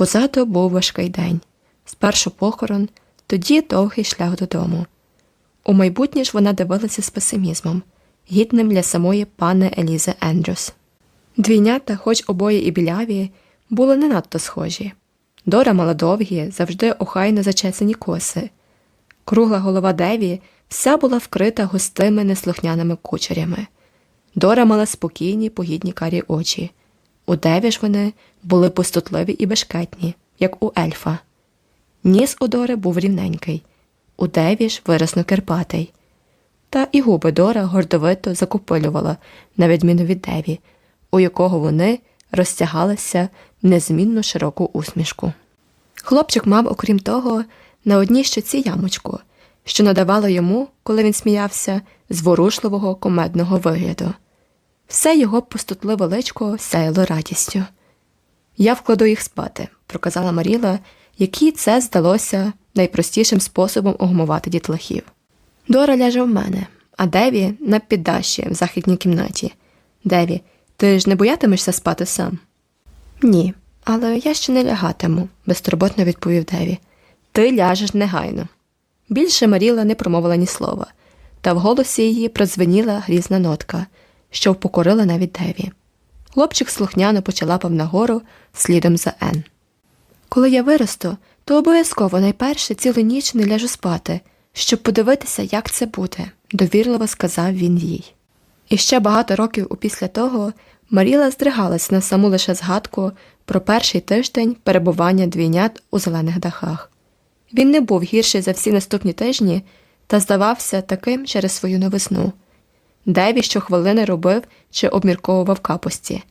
Позаду був важкий день. Спершу похорон, тоді довгий шлях додому. У майбутнє ж вона дивилася з песимізмом, гідним для самої пани Елізи Ендрюс. Двійнята, хоч обоє і біляві, були не надто схожі. Дора мала довгі, завжди охайно зачесані коси. Кругла голова Деві вся була вкрита густими неслухняними кучерями. Дора мала спокійні, погідні карі очі. У Деві ж вони були пустотливі і бешкетні, як у ельфа. Ніс у Дори був рівненький, у Деві ж виразно керпатий. Та і губи Дора гордовито закупилювала, на відміну від Деві, у якого вони розтягалися в незмінно широку усмішку. Хлопчик мав, окрім того, на одній щоці ямочку, що надавало йому, коли він сміявся, зворушливого комедного вигляду. Все його пустотливе личко сяяло радістю. Я вкладу їх спати, проказала Маріла, якій це здалося найпростішим способом огмувати дітлахів. Дора ляже в мене, а Деві на піддащі в західній кімнаті. Деві, ти ж не боятимешся спати сам? Ні, але я ще не лягатиму, безтурботно відповів Деві. Ти ляжеш негайно. Більше Маріла не промовила ні слова, та в голосі її прозвеніла грізна нотка, що впокорила навіть Деві. Хлопчик слухняно почалапав нагору слідом за Ен. Коли я виросту, то обов'язково найперше цілу ніч не ляжу спати, щоб подивитися, як це буде, довірливо сказав він їй. І ще багато років опісля того Маріла здригалась на саму лише згадку про перший тиждень перебування двійнят у зелених дахах. Він не був гірший за всі наступні тижні та здавався таким через свою новизну. Деві щохвилини робив чи обмірковував капості,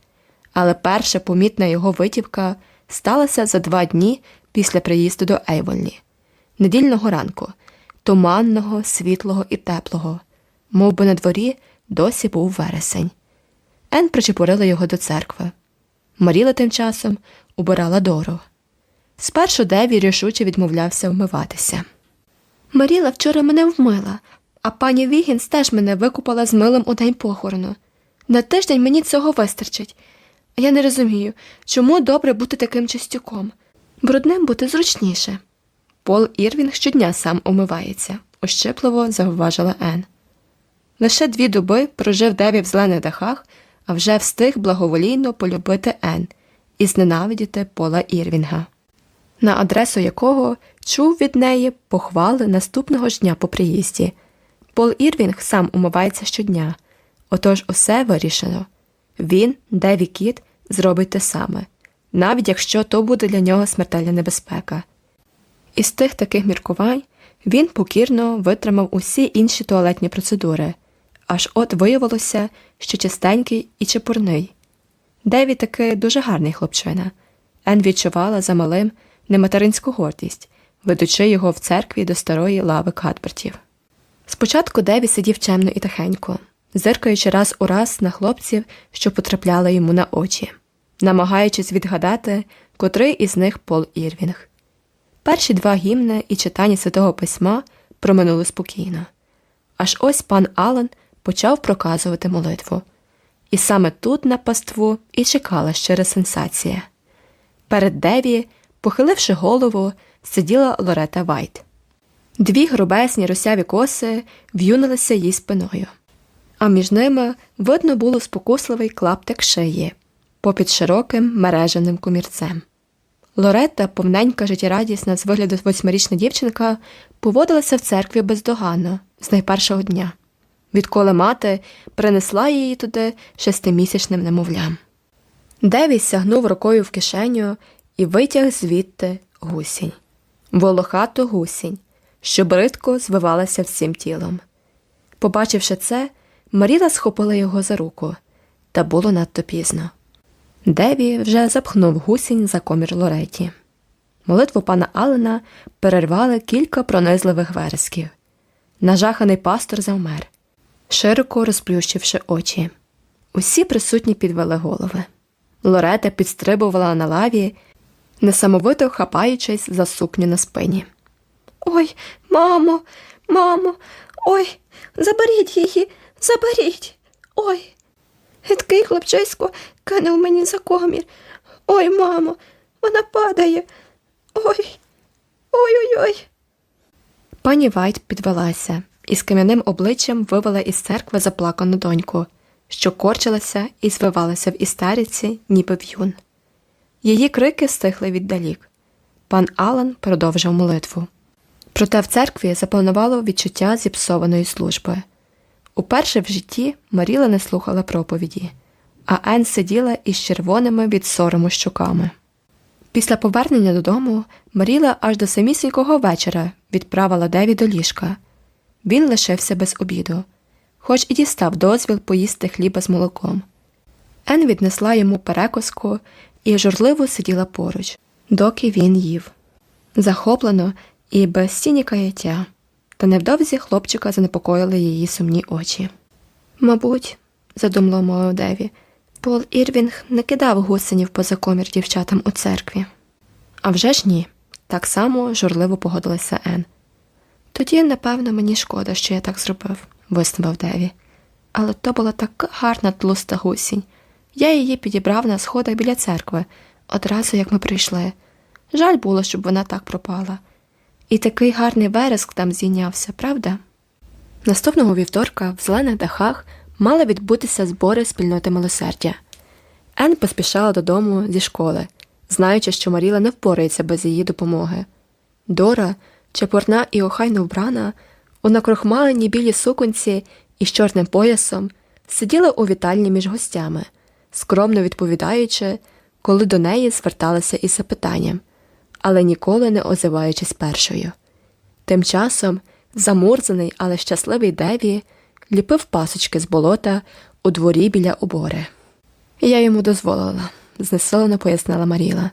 але перша помітна його витівка сталася за два дні після приїзду до Ейвонлі, недільного ранку, туманного, світлого і теплого, мов би на дворі досі був вересень. Ен причепурила його до церкви. Маріла тим часом убирала дору. Спершу Деві рішуче відмовлявся вмиватися. Маріла вчора мене вмила, а пані Вігінс теж мене викупала з милом у день похорону. На тиждень мені цього вистачить. А я не розумію, чому добре бути таким чистюком. Брудним бути зручніше. Пол Ірвінг щодня сам умивається, ощепливо зауважила Ен. Лише дві доби прожив Деві в зелених дахах, а вже встиг благоволійно полюбити Ен і зненавидіти Пола Ірвінга, на адресу якого чув від неї похвали наступного ж дня по приїзді. Пол Ірвінг сам умивається щодня, отож усе вирішено. Він, Деві Кіт, зробить те саме, навіть якщо то буде для нього смертельна небезпека. Із тих таких міркувань він покірно витримав усі інші туалетні процедури, аж от виявилося, що чистенький і чепурний. Деві таки дуже гарний хлопчина. Ен відчувала за малим нематеринську гордість, ведучи його в церкві до старої лави Кадбертів. Спочатку Деві сидів чемно і тихенько, зиркаючи раз у раз на хлопців, що потрапляли йому на очі, намагаючись відгадати, котрий із них Пол Ірвінг. Перші два гімни і читання святого письма проминули спокійно. Аж ось пан Алан почав проказувати молитву. І саме тут на паству і чекала щира сенсація. Перед Деві, похиливши голову, сиділа Лорета Вайт. Дві грубесні русяві коси в'юнилися їй спиною, а між ними видно було спокусливий клаптик шиї попід широким мереженим комірцем. Лоретта, повненька життєрадісна з вигляду восьмирічна дівчинка, поводилася в церкві бездоганно з найпершого дня, відколи мати принесла її туди шестимісячним немовлям. Деві сягнув рукою в кишеню і витяг звідти гусінь, волохату гусінь, що бридко звивалася всім тілом. Побачивши це, Маріла схопила його за руку, та було надто пізно. Деві вже запхнув гусінь за комір Лореті. Молитву пана Алена перервали кілька пронизливих вересків. Нажаханий пастор завмер, широко розплющивши очі. Усі присутні підвели голови. Лорета підстрибувала на лаві, несамовито хапаючись за сукню на спині. Ой, мамо, мамо, ой, заберіть її, заберіть. Ой. Гидкий хлопчисько кинув мені за комір. Ой, мамо, вона падає. Ой. Ой-ой-ой. Пані Вайт підвелася і з кам'яним обличчям вивела із церкви заплакану доньку, що корчилася і звивалася в істериці, ніби в'юн. Її крики стихли віддалік. Пан Алан продовжив молитву. Проте в церкві запланувало відчуття зіпсованої служби. Уперше в житті Маріла не слухала проповіді, а Ен сиділа із червоними від сорому щоками. Після повернення додому Маріла аж до самісінького вечора відправила Деві до ліжка. Він лишився без обіду, хоч і дістав дозвіл поїсти хліба з молоком. Ен віднесла йому перекоску і журливо сиділа поруч, доки він їв. Захоплено і без стіні каяття, та невдовзі хлопчика занепокоїли її сумні очі. Мабуть, задумало мовив Деві, Пол Ірвінг не кидав гусенів поза комір дівчатам у церкві. «А вже ж ні, так само журливо погодилася Ен. Тоді, напевно, мені шкода, що я так зробив, виснував Деві. Але то була така гарна тлуста гусінь. Я її підібрав на сходах біля церкви, одразу як ми прийшли. Жаль було, щоб вона так пропала. І такий гарний вереск там зійнявся, правда? Наступного вівторка в зелених дахах мали відбутися збори спільноти милосердя. Ен поспішала додому зі школи, знаючи, що Маріла не впорається без її допомоги. Дора, чепурна і охайно вбрана, у накрохмаленій білій суконці і з чорним поясом, сиділа у вітальні між гостями, скромно відповідаючи, коли до неї зверталися із запитанням, але ніколи не озиваючись першою. Тим часом замурзаний, але щасливий Деві ліпив пасочки з болота у дворі біля обори. Я йому дозволила, знесилено пояснила Маріла.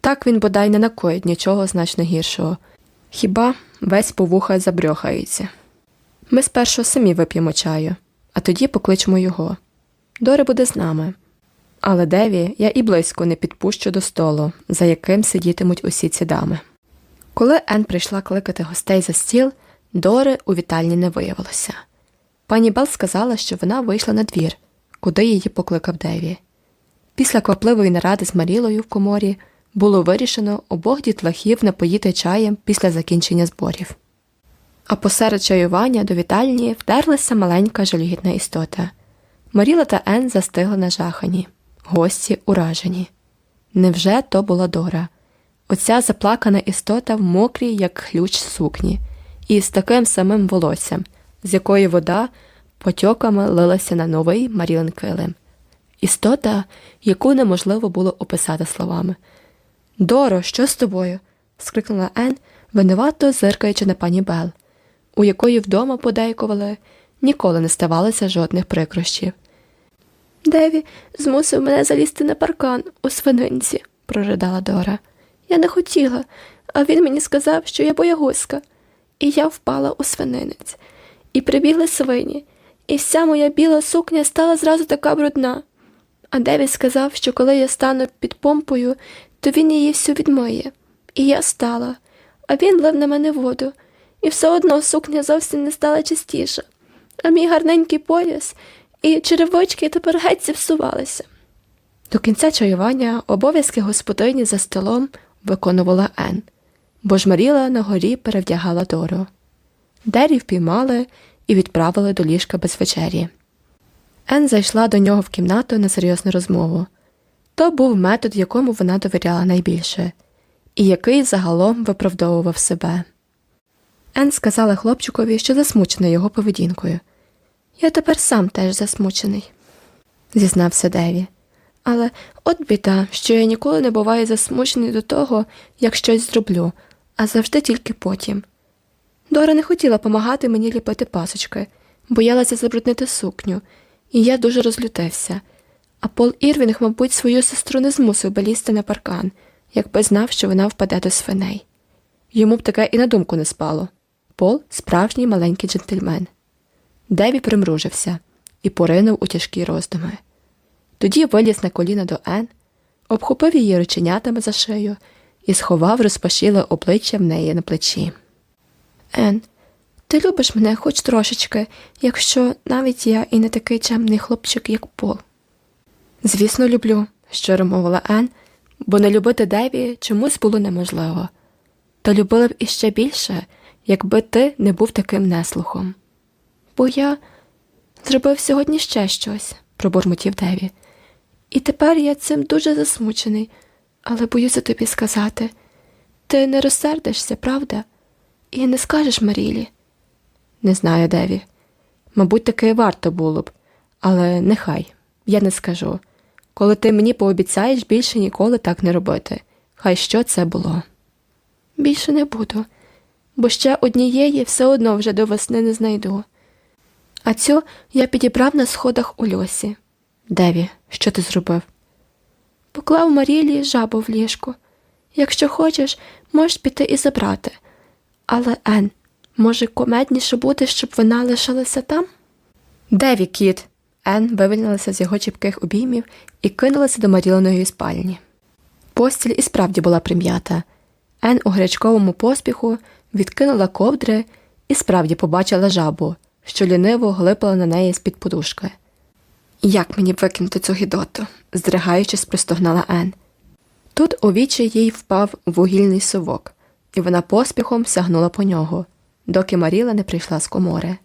Так він бодай не накоїть нічого значно гіршого. Хіба весь по вуха забрьохається. Ми спершу самі вип'ємо чаю, а тоді покличемо його. Дори буде з нами. Але Деві я і близько не підпущу до столу, за яким сидітимуть усі ці дами. Коли Ен прийшла кликати гостей за стіл, Дори у вітальні не виявилося. Пані Бел сказала, що вона вийшла на двір, куди її покликав Деві. Після квапливої наради з Марілою в коморі було вирішено обох дітлахів напоїти чаєм після закінчення зборів. А посеред чаювання до вітальні вдерлася маленька жалюгідна істота. Маріла та Ен застигли на жахані, гості уражені. Невже то була Дора? Оця заплакана істота в мокрій, як ключ сукні, і з таким самим волоссям, з якої вода потьоками лилася на новий Марілин килим. Істота, яку неможливо було описати словами. Доро, що з тобою? скрикнула Ен, винувато зиркаючи на пані Бел, у якої вдома подейкували, ніколи не ставалося жодних прикрощів. Деві змусив мене залізти на паркан у свининці, проридала Дора. Я не хотіла, а він мені сказав, що я боягузька, і я впала у свининець. І прибігли свині, і вся моя біла сукня стала зразу така брудна. А Деві сказав, що коли я стану під помпою, то він її всю відмиє. І я стала, а він лив на мене воду, і все одно сукня зовсім не стала чистіша, а мій гарненький пояс і черевочки тепер геть зіпсувалися. До кінця чаювання обов'язки господині за столом виконувала Ен, бо ж Маріла на горі перевдягала Дору. Дері впіймали і відправили до ліжка без вечері. Ен зайшла до нього в кімнату на серйозну розмову. То був метод, якому вона довіряла найбільше, і який загалом виправдовував себе. Ен сказала хлопчикові, що засмучена його поведінкою. Я тепер сам теж засмучений, зізнався Деві. Але от біда, що я ніколи не буваю засмучений до того, як щось зроблю, а завжди тільки потім. Дора не хотіла помагати мені ліпити пасочки, боялася забруднити сукню, і я дуже розлютився. А Пол Ірвінг, мабуть, свою сестру не змусив би лізти на паркан, якби знав, що вона впаде до свиней. Йому б таке і на думку не спало. Пол справжній маленький джентльмен. Деві примружився і поринув у тяжкі роздуми. Тоді виліз на коліна до Ен, обхопив її рученятами за шию і сховав розпашіле обличчя в неї на плечі. Ен, ти любиш мене хоч трошечки, якщо навіть я і не такий чемний хлопчик, як Пол. Звісно, люблю, щиро мовила Ен, бо не любити Деві чомусь було неможливо, та любили б іще більше, якби ти не був таким неслухом. Бо я зробив сьогодні ще щось, пробурмотів Деві. І тепер я цим дуже засмучений, але боюся тобі сказати ти не розсердишся, правда? І не скажеш Марілі. Не знаю, Деві. Мабуть, таки варто було б, але нехай, я не скажу. Коли ти мені пообіцяєш більше ніколи так не робити, хай що це було. Більше не буду, бо ще однієї все одно вже до весни не знайду. А цю я підібрав на сходах у льосі. Деві, що ти зробив? Поклав Марілі жабу в ліжку. Якщо хочеш, можеш піти і забрати. Але, Ен, може, комедніше буде, щоб вона лишилася там? Деві, кіт. Ен вивільнилася з його чіпких обіймів і кинулася до Маріленої спальні. Постіль і справді була прим'ята. Ен у гарячковому поспіху відкинула ковдри і справді побачила жабу, що ліниво глипала на неї з під подушки. Як мені викинути цю гідоту? здригаючись, простогнала Ен. Тут у вічі їй впав вугільний совок, і вона поспіхом сягнула по нього, доки Маріла не прийшла з комори.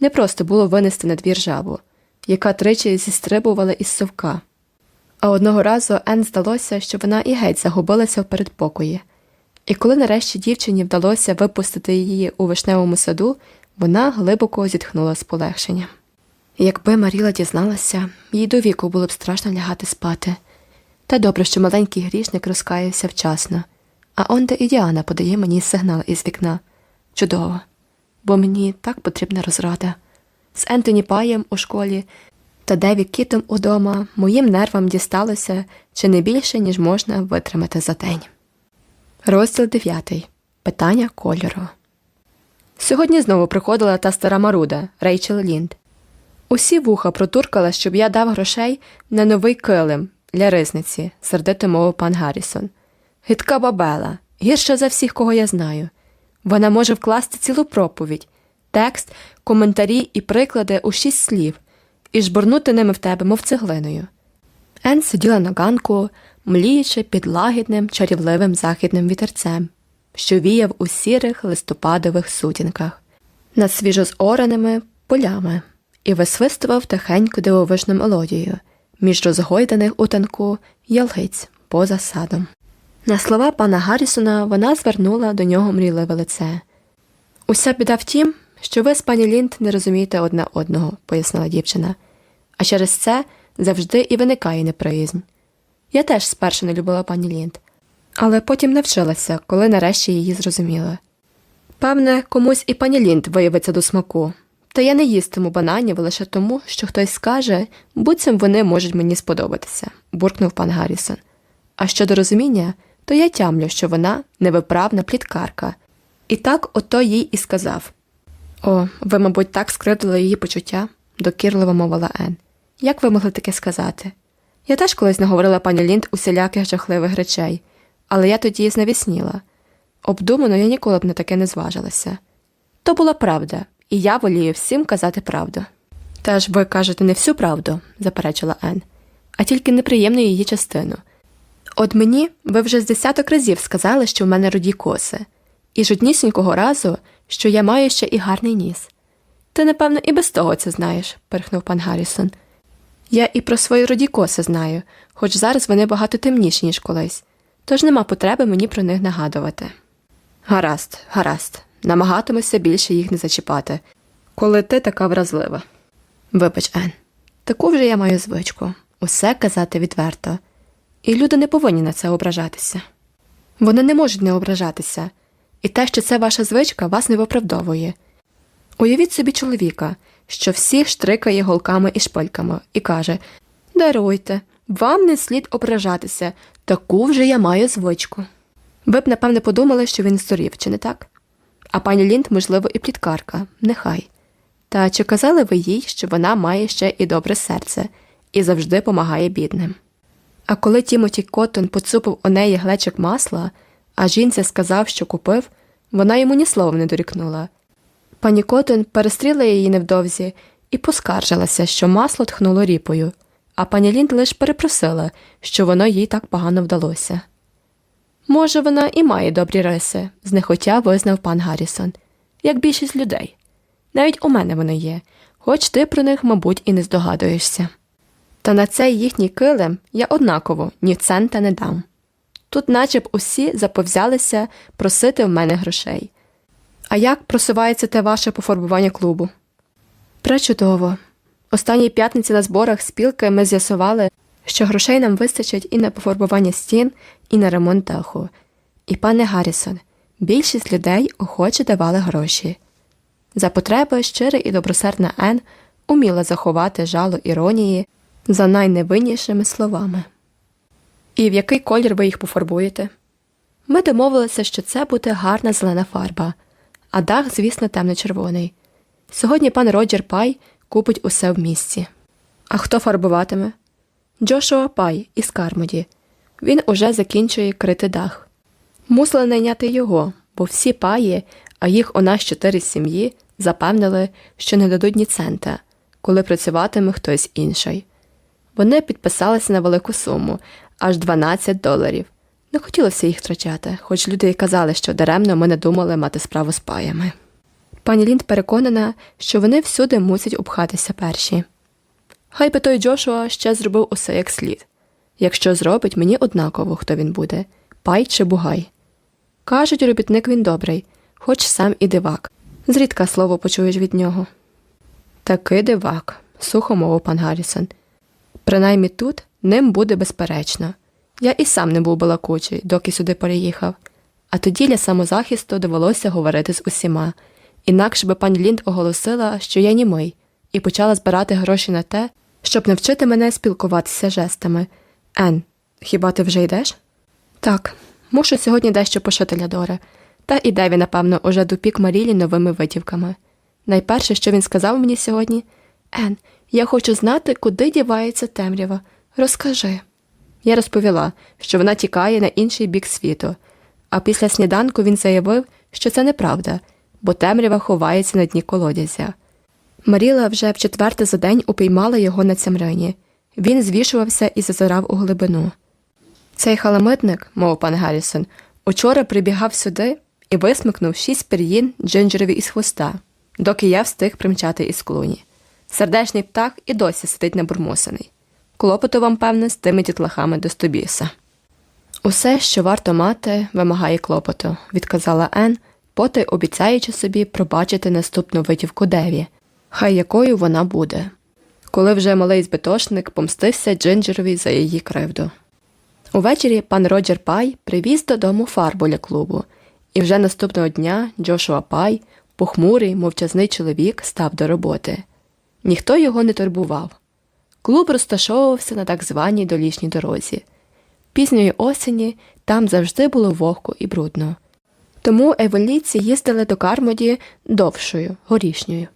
Не просто було винести на двір жабу, яка тричі зістрибувала із совка. А одного разу Ен здалося, що вона і геть загубилася в передпокої, і коли нарешті дівчині вдалося випустити її у вишневому саду, вона глибоко зітхнула з полегшенням. Якби Маріла дізналася, їй до віку було б страшно лягати спати. Та добре, що маленький грішник розкаявся вчасно, а онде і Діана подає мені сигнал із вікна. Чудово, бо мені так потрібна розрада. З Ентоні Паєм у школі та Деві Кітом удома моїм нервам дісталося чи не більше, ніж можна витримати за день. Розділ 9. Питання кольору. Сьогодні знову приходила та стара Маруда Рейчел Лінд. Усі вуха протуркала, щоб я дав грошей на новий килим для ризниці, сердито мовив пан Гаррісон. Гидка бабела, гірша за всіх, кого я знаю. Вона може вкласти цілу проповідь, текст, коментарі і приклади у шість слів і жбурнути ними в тебе, мов цеглиною. Ен сиділа на ганку, мліючи під лагідним чарівливим західним вітерцем, що віяв у сірих листопадових сутінках, над свіжозораними полями, і висвистував тихеньку дивовижну мелодію між розгойданих у танку ялгиць поза садом. На слова пана Гаррісона вона звернула до нього мрійливе лице. Уся біда в тім, що ви з пані Лінд не розумієте одне одного, пояснила дівчина, а через це завжди і виникає неприязнь. Я теж спершу не любила пані Лінд, але потім навчилася, коли нарешті її зрозуміла. Певне, комусь і пані Лінд виявиться до смаку, та я не їстиму бананів лише тому, що хтось скаже, буцім вони можуть мені сподобатися, буркнув пан Гаррісон. А щодо розуміння, то я тямлю, що вона невиправна пліткарка. І так ото їй і сказав О, ви, мабуть, так скривдили її почуття, докірливо мовила Ен. Як ви могли таке сказати? Я теж колись наговорила пані Лінд усіляких жахливих речей, але я тоді знавісніла. Обдумано я ніколи б на таке не зважилася. То була правда, і я волію всім казати правду. Та ж ви кажете не всю правду, заперечила Ен, а тільки неприємну її частину. От мені ви вже з десяток разів сказали, що в мене роді коси, і жоднісінького разу, що я маю ще і гарний ніс. Ти, напевно, і без того це знаєш, перхнув пан Гаррісон. Я і про свої роді коси знаю, хоч зараз вони багато темніші, ніж колись, тож нема потреби мені про них нагадувати. Гаразд, гаразд, намагатимуся більше їх не зачіпати, коли ти така вразлива. Вибач, Ен, таку вже я маю звичку усе казати відверто, і люди не повинні на це ображатися. Вони не можуть не ображатися, і те, що це ваша звичка, вас не виправдовує. Уявіть собі чоловіка, що всіх штрикає голками і шпильками, і каже Даруйте, вам не слід ображатися, таку вже я маю звичку. Ви б, напевне, подумали, що він здурів, чи не так? А пані Лінд, можливо, і пліткарка, нехай. Та чи казали ви їй, що вона має ще і добре серце і завжди помагає бідним? А коли Тімоті Коттон поцупив у неї глечик масла, а жінця сказав, що купив, вона йому ні словом не дорікнула. Пані Коттон перестріла її невдовзі і поскаржилася, що масло тхнуло ріпою, а пані Лінд лише перепросила, що воно їй так погано вдалося. Може, вона і має добрі риси, знехотя визнав пан Гаррісон, як більшість людей. Навіть у мене вони є, хоч ти про них, мабуть, і не здогадуєшся. Та на цей їхній килим я однаково ні цента не дам. Тут наче б усі заповзялися просити в мене грошей. А як просувається те ваше пофарбування клубу? Пречудово. Останній п'ятниці на зборах спілки ми з'ясували, що грошей нам вистачить і на пофарбування стін, і на ремонт даху. І, пане Гаррісон, більшість людей охоче давали гроші. За потреби щира і добросердна Ен уміла заховати жало іронії за найневиннішими словами. І в який колір ви їх пофарбуєте? Ми домовилися, що це буде гарна зелена фарба, а дах, звісно, темно-червоний. Сьогодні пан Роджер Пай купить усе в місці. А хто фарбуватиме? Джошуа Пай із Кармоді. Він уже закінчує крити дах. Мусили найняти його, бо всі паї, а їх у нас чотири сім'ї, запевнили, що не дадуть ні цента, коли працюватиме хтось інший. Вони підписалися на велику суму аж 12 доларів. Не хотілося їх втрачати, хоч люди й казали, що даремно ми не думали мати справу з паями. Пані Лінд переконана, що вони всюди мусять обхатися перші. Хай би той Джошуа ще зробив усе як слід. Якщо зробить, мені однаково, хто він буде пай чи бугай. Кажуть, робітник він добрий, хоч сам і дивак. Зрідка слово почуєш від нього. Таки дивак, сухо мовив пан Гаррісон. Принаймні тут ним буде безперечно. Я і сам не був балакучий, доки сюди переїхав, а тоді для самозахисту довелося говорити з усіма. Інакше би пані Лінд оголосила, що я німий, і почала збирати гроші на те, щоб навчити мене спілкуватися жестами. Ен, хіба ти вже йдеш? Так, мушу сьогодні дещо пошити для Дори. Та і Деві, напевно, уже допік Марілі новими витівками. Найперше, що він сказав мені сьогодні Ен, я хочу знати, куди дівається темрява. Розкажи. Я розповіла, що вона тікає на інший бік світу, а після сніданку він заявив, що це неправда, бо темрява ховається на дні колодязя. Маріла вже в четверте за день упіймала його на цямрині. Він звішувався і зазирав у глибину. Цей халамитник, мов пан Гаррісон, учора прибігав сюди і висмикнув шість пір'їн джинджерові із хвоста, доки я встиг примчати із клуні. Сердечний птах і досі сидить набурмосений. Клопоту вам, певне, з тими дітлахами до стобіса. Усе, що варто мати, вимагає клопоту, відказала Ен, потай обіцяючи собі пробачити наступну витівку Деві, хай якою вона буде, коли вже малий збитошник помстився Джинджерові за її кривду. Увечері пан Роджер Пай привіз додому фарбу для клубу, і вже наступного дня Джошуа Пай, похмурий, мовчазний чоловік, став до роботи. Ніхто його не турбував. Клуб розташовувався на так званій долішній дорозі. Пізньої осені там завжди було вогко і брудно. Тому еволіці їздили до Кармоді довшою, горішньою.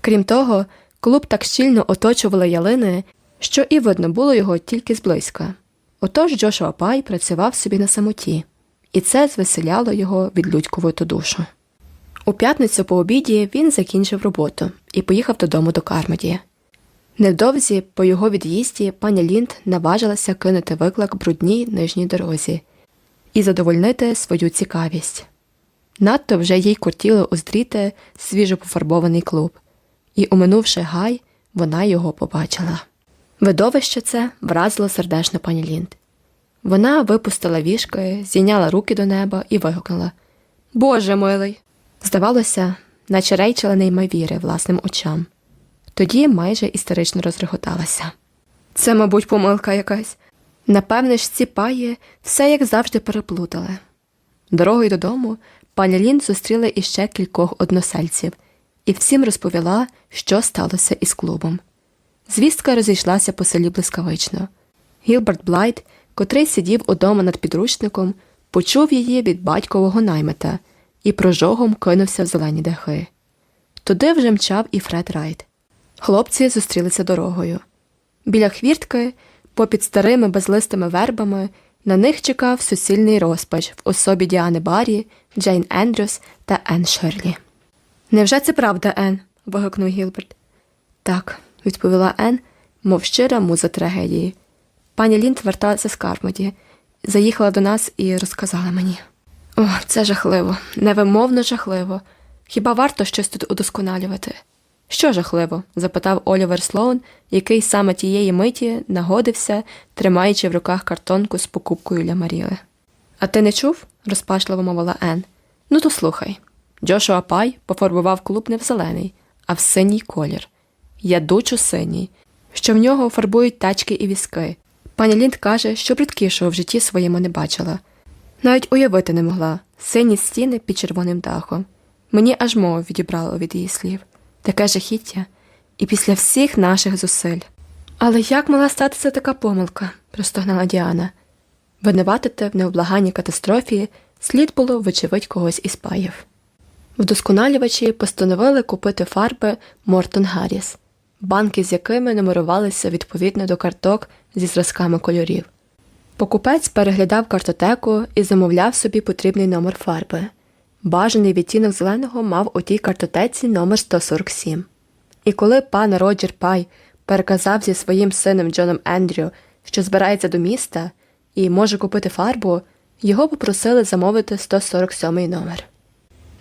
Крім того, клуб так щільно оточували ялини, що і видно було його тільки зблизька. Отож Джошуа Пай працював собі на самоті, і це звеселяло його від людьковиту душу. У п'ятницю по обіді він закінчив роботу і поїхав додому до Кармоді. Невдовзі, по його від'їзді, пані Лінд наважилася кинути виклик брудній нижній дорозі і задовольнити свою цікавість. Надто вже їй кортіло уздріти свіжо пофарбований клуб, і, уминувши гай, вона його побачила. Видовище це вразило сердечно пані Лінд. Вона випустила вішки, зійняла руки до неба і вигукнула Боже милий! Здавалося, наче рейчела не йме віри власним очам. Тоді майже істерично розреготалася. Це, мабуть, помилка якась. Напевне ж, ці паї все як завжди переплутали. Дорогою додому пані Лінд зустріла іще кількох односельців і всім розповіла, що сталося із клубом. Звістка розійшлася по селі блискавично. Гілберт Блайт, котрий сидів удома над підручником, почув її від батькового наймета і прожогом кинувся в зелені дахи. Туди вже мчав і Фред Райт. Хлопці зустрілися дорогою. Біля хвіртки, попід старими безлистими вербами, на них чекав суцільний розпач в особі Діани Баррі, Джейн Ендрюс та Ен Шерлі. Невже це правда, Ен? вигукнув Гілберт. Так, відповіла Ен, мов щира муза трагедії. Пані Лінд верталася з Кармоді, заїхала до нас і розказала мені. О, це жахливо, невимовно жахливо. Хіба варто щось тут удосконалювати? Що жахливо? запитав Олівер Слоун, який саме тієї миті нагодився, тримаючи в руках картонку з покупкою для Маріли. А ти не чув? розпашливо мовила Ен. Ну, то слухай. Джошуа Пай пофарбував клуб не в зелений, а в синій колір. Ядучо синій, що в нього фарбують тачки і візки. Пані Лінд каже, що бридкішого в житті своєму не бачила. Навіть уявити не могла сині стіни під червоним дахом. Мені аж мову відібрало від її слів таке жахіття, і після всіх наших зусиль. Але як могла статися така помилка? простогнала Діана. Винуватити в необлаганній катастрофі слід було, вочевидь, когось із паїв. Вдосконалювачі постановили купити фарби Мортон Гарріс, банки з якими нумерувалися відповідно до карток зі зразками кольорів. Покупець переглядав картотеку і замовляв собі потрібний номер фарби. Бажаний відтінок зеленого мав у тій картотеці номер 147. І коли пан Роджер Пай переказав зі своїм сином Джоном Ендрю, що збирається до міста і може купити фарбу, його попросили замовити 147 номер.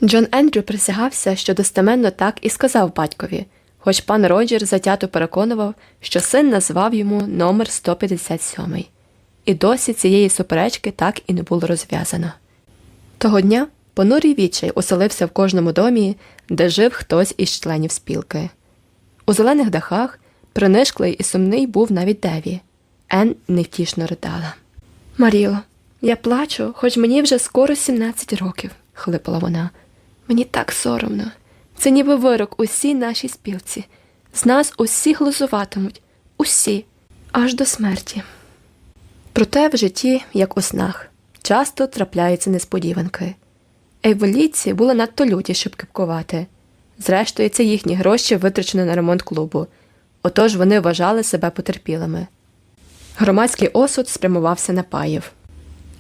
Джон Ендрю присягався, що достеменно так і сказав батькові, хоч пан Роджер затято переконував, що син назвав йому номер 157. І досі цієї суперечки так і не було розв'язано. Того дня понурий відчай оселився в кожному домі, де жив хтось із членів спілки. У зелених дахах принишклий і сумний був навіть Деві. Ен невтішно ридала. Маріло, я плачу, хоч мені вже скоро 17 років, хлипала вона. Мені так соромно. Це ніби вирок усій нашій спілці. З нас усі глузуватимуть, усі, аж до смерті. Проте в житті, як у снах, часто трапляються несподіванки. Еволіці були надто люті, щоб кипкувати. Зрештою, це їхні гроші витрачені на ремонт клубу, отож вони вважали себе потерпілими. Громадський осуд спрямувався на паїв.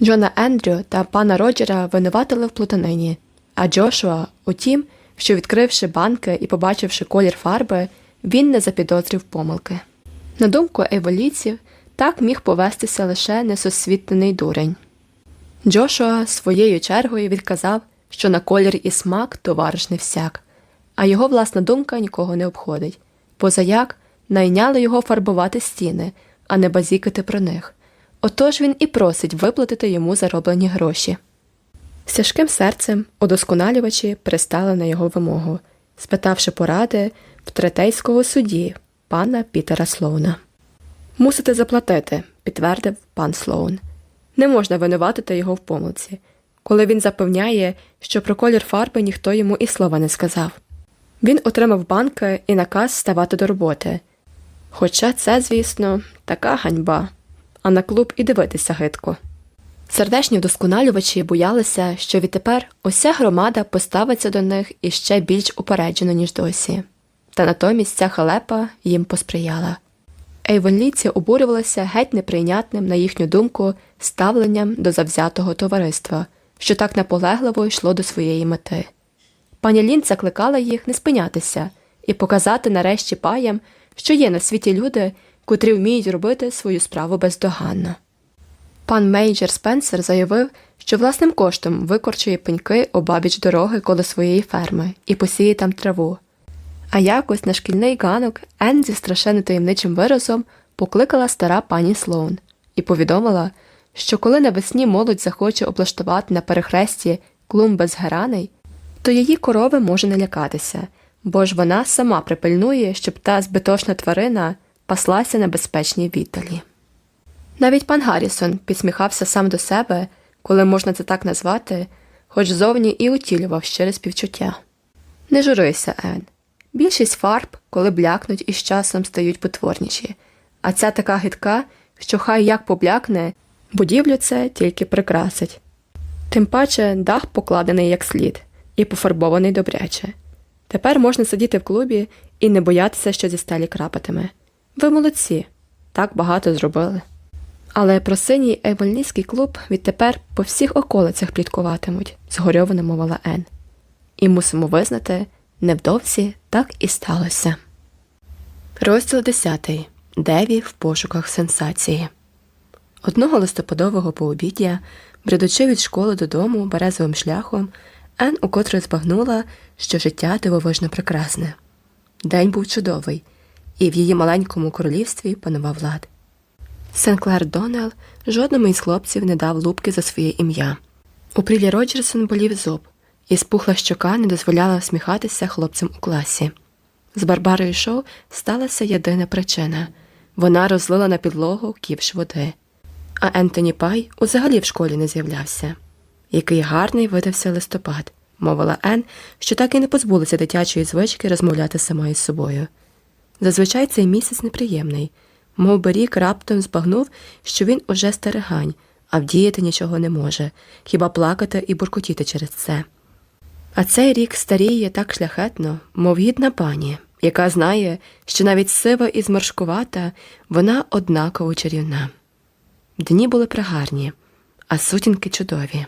Джона Ендрю та пана Роджера винуватили в плутанині, а Джошуа у тім, що, відкривши банки і побачивши колір фарби, він не запідозрив помилки. На думку еволійців, так міг повестися лише несосвітнений дурень. Джошуа своєю чергою відказав, що на колір і смак товариш не всяк, а його власна думка нікого не обходить, позаяк найняли його фарбувати стіни, а не базікати про них. Отож він і просить виплатити йому зароблені гроші. З тяжким серцем удосконалювачі пристали на його вимогу, спитавши поради в третейського судді пана Пітера Слоуна. Мусите заплатити, підтвердив пан Слоун. Не можна винуватити його в помилці, коли він запевняє, що про колір фарби ніхто йому і слова не сказав. Він отримав банки і наказ ставати до роботи. Хоча це, звісно, така ганьба, а на клуб і дивитися гидко. Сердечні вдосконалювачі боялися, що відтепер уся громада поставиться до них іще більш упереджено, ніж досі, та натомість ця халепа їм посприяла. Ейвонлійці обурювалися геть неприйнятним, на їхню думку, ставленням до завзятого товариства, що так наполегливо йшло до своєї мети. Пані Лін закликала їх не спинятися і показати нарешті паям, що є на світі люди, котрі вміють робити свою справу бездоганно. Пан Мейджер Спенсер заявив, що власним коштом викорчує пеньки обабіч дороги коло своєї ферми і посіє там траву. А якось на шкільний ганок Ен зі страшенно таємничим виразом покликала стара пані Слоун і повідомила, що коли навесні молодь захоче облаштувати на перехресті клумби з гераней, то її корови може не лякатися, бо ж вона сама припильнує, щоб та збитошна тварина паслася на безпечній віддалі. Навіть пан Гаррісон підсміхався сам до себе, коли можна це так назвати, хоч зовні і утілював щире співчуття. Не журися, Ен. Більшість фарб, коли блякнуть і з часом стають потворніші, а ця така гидка, що хай як поблякне, будівлю це тільки прикрасить. Тим паче дах покладений як слід і пофарбований добряче. Тепер можна сидіти в клубі і не боятися, що зі стелі крапатиме. Ви молодці, так багато зробили. Але про синій евольнійський клуб відтепер по всіх околицях пліткуватимуть, згорьовано мовила Ен. І мусимо визнати, невдовзі так і сталося. Розділ 10. Деві в пошуках сенсації. Одного листопадового пообіддя, бредучи від школи додому березовим шляхом, Ен укотре збагнула, що життя дивовижно прекрасне. День був чудовий, і в її маленькому королівстві панував лад. Сенклер Донел жодному із хлопців не дав лупки за своє ім'я. У Прілі Роджерсон болів зуб, і спухла щока не дозволяла сміхатися хлопцям у класі. З Барбарою Шоу сталася єдина причина вона розлила на підлогу кіпш води. А Ентоні Пай узагалі в школі не з'являвся. Який гарний видався листопад, мовила Ен, що так і не позбулася дитячої звички розмовляти самою з собою. Зазвичай цей місяць неприємний, мов би рік раптом збагнув, що він уже старигань, а вдіяти нічого не може, хіба плакати і буркотіти через це. А цей рік старіє так шляхетно, мов гідна пані, яка знає, що навіть сива і зморшкувата вона однаково чарівна. Дні були пригарні, а сутінки чудові.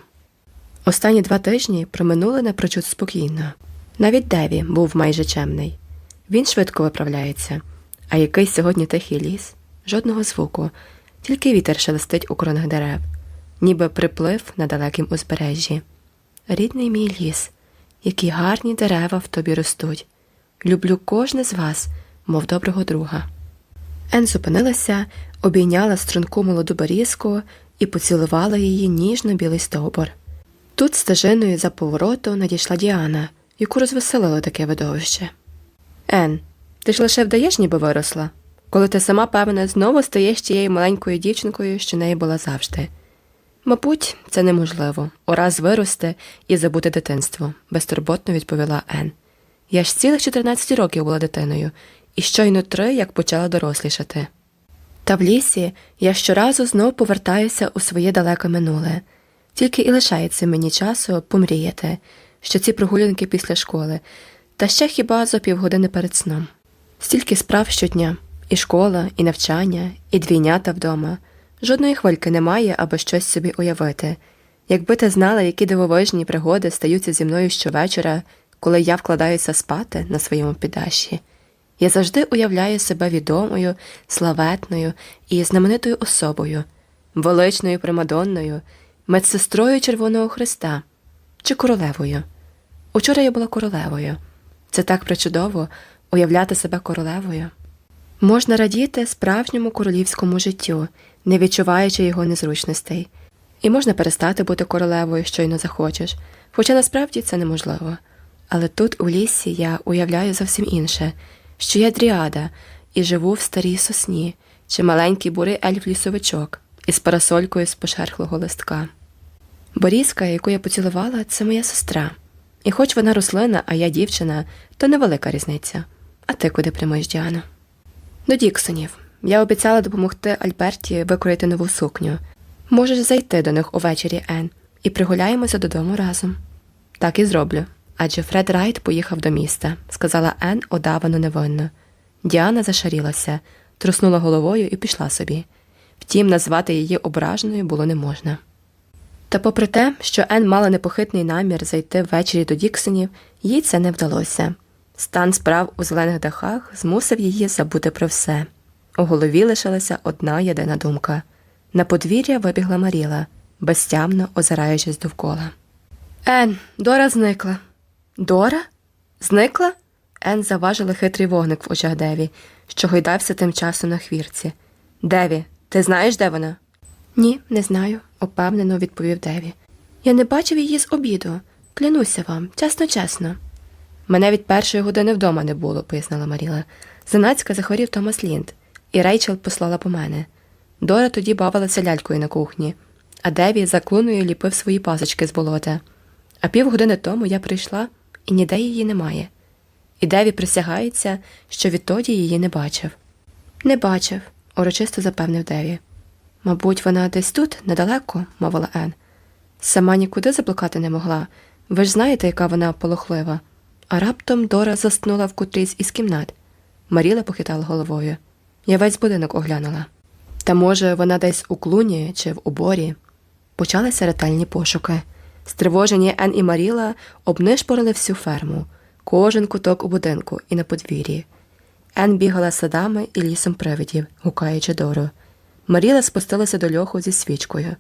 Останні два тижні проминули напрочуд спокійно. Навіть Деві був майже чемний. Він швидко виправляється, а який сьогодні тихий ліс, жодного звуку, тільки вітер шелестить у коронах дерев, ніби приплив на далекім узбережжі. Рідний мій ліс, які гарні дерева в тобі ростуть. Люблю кожне з вас, мов доброго друга. Ен зупинилася, обійняла струнку молоду берізку і поцілувала її ніжно білий стовбур. Тут стежиною за повороту надійшла Діана, яку розвеселило таке видовище. Ен, ти ж лише вдаєш, ніби виросла, коли ти сама, певне, знову стаєш тією маленькою дівчинкою, що нею була завжди. Мабуть, це неможливо ураз вирости і забути дитинство, безтурботно відповіла Ен. Я ж цілих 14 років була дитиною, і щойно три, як почала дорослішати. Та в лісі я щоразу знов повертаюся у своє далеке минуле, тільки і лишається мені часу помріяти, що ці прогулянки після школи, та ще хіба за півгодини перед сном. Стільки справ щодня і школа, і навчання, і двійнята вдома. Жодної хвильки немає, аби щось собі уявити. Якби ти знала, які дивовижні пригоди стаються зі мною щовечора, коли я вкладаюся спати на своєму піддаші. Я завжди уявляю себе відомою, славетною і знаменитою особою, величною примадонною, медсестрою Червоного Христа чи королевою. Учора я була королевою. Це так причудово уявляти себе королевою. Можна радіти справжньому королівському життю, не відчуваючи його незручностей, і можна перестати бути королевою, щойно захочеш, хоча насправді це неможливо. Але тут, у лісі, я уявляю зовсім інше що я дріада і живу в старій сосні, чи маленький бурий ельф лісовичок із парасолькою з пошерхлого листка. Борізка, яку я поцілувала, це моя сестра, і хоч вона рослина, а я дівчина, то невелика різниця. А ти куди прямуєш, Діана? До Діксонів. Я обіцяла допомогти Альберті викроїти нову сукню. Можеш зайти до них увечері, Ен, і пригуляємося додому разом. Так і зроблю адже Фред Райт поїхав до міста, сказала Ен удавано невинно. Діана зашарілася, труснула головою і пішла собі. Втім, назвати її ображеною було не можна. Та, попри те, що Ен мала непохитний намір зайти ввечері до Діксонів, їй це не вдалося. Стан справ у зелених дахах змусив її забути про все. У голові лишилася одна єдина думка. На подвір'я вибігла Маріла, безтямно озираючись довкола. Ен, Дора зникла. Дора? Зникла? Ен заважила хитрий вогник в очах Деві, що гойдався тим часом на хвірці. Деві, ти знаєш, де вона? Ні, не знаю, опевнено відповів Деві. Я не бачив її з обіду. Клянуся вам, чесно, чесно. Мене від першої години вдома не було, пояснила Маріла. Занацька захворів Томас Лінд, і Рейчел послала по мене. Дора тоді бавилася лялькою на кухні, а Деві за клуною ліпив свої пасочки з болота. А півгодини тому я прийшла і ніде її немає. І Деві присягається, що відтоді її не бачив. Не бачив, урочисто запевнив Деві. Мабуть, вона десь тут, недалеко, мовила Ен. Сама нікуди заблукати не могла. Ви ж знаєте, яка вона полохлива. А раптом Дора заснула в кутрійсь із кімнат. Маріла похитала головою. Я весь будинок оглянула. Та, може, вона десь у клуні чи в уборі. Почалися ретельні пошуки. Стривожені Ен і Маріла обнишпорили всю ферму, кожен куток у будинку і на подвір'ї. Ен бігала садами і лісом привидів, гукаючи Дору. Маріла спустилася до льоху зі свічкою.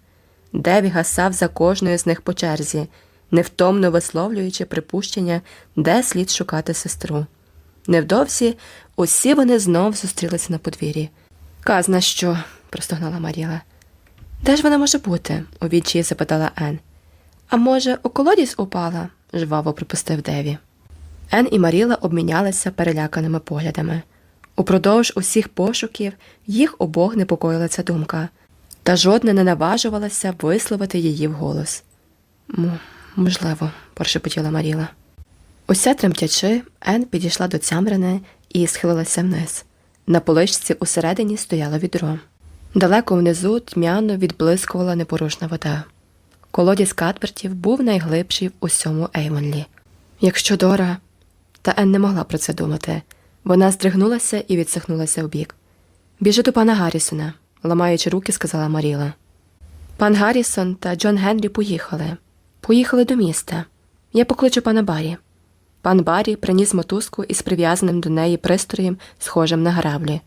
Деві гасав за кожною з них по черзі, невтомно висловлюючи припущення, де слід шукати сестру. Невдовзі усі вони знов зустрілися на подвір'ї. Казна що? простогнала Маріла. Де ж вона може бути? у відчаї запитала Ен. А може, у колодязь упала? жваво припустив Деві. Ен і Маріла обмінялися переляканими поглядами. Упродовж усіх пошуків їх обох непокоїла ця думка, та жодна не наважувалася висловити її вголос. Можливо, прошепотіла Маріла. Уся тремтячи, Ен підійшла до цямрини і схилилася вниз. На поличці усередині стояло відро. Далеко внизу тьмяно відблискувала непорушна вода. Колодязь Катвертів був найглибший в усьому Ейвонлі. Якщо Дора, та Ен не могла про це думати. Вона здригнулася і відсихнулася вбік. Біжи до пана Гаррісона, ламаючи руки, сказала Маріла. Пан Гаррісон та Джон Генрі поїхали. Поїхали до міста. Я покличу пана Барі. Пан Барі приніс мотузку із прив'язаним до неї пристроєм, схожим на граблі.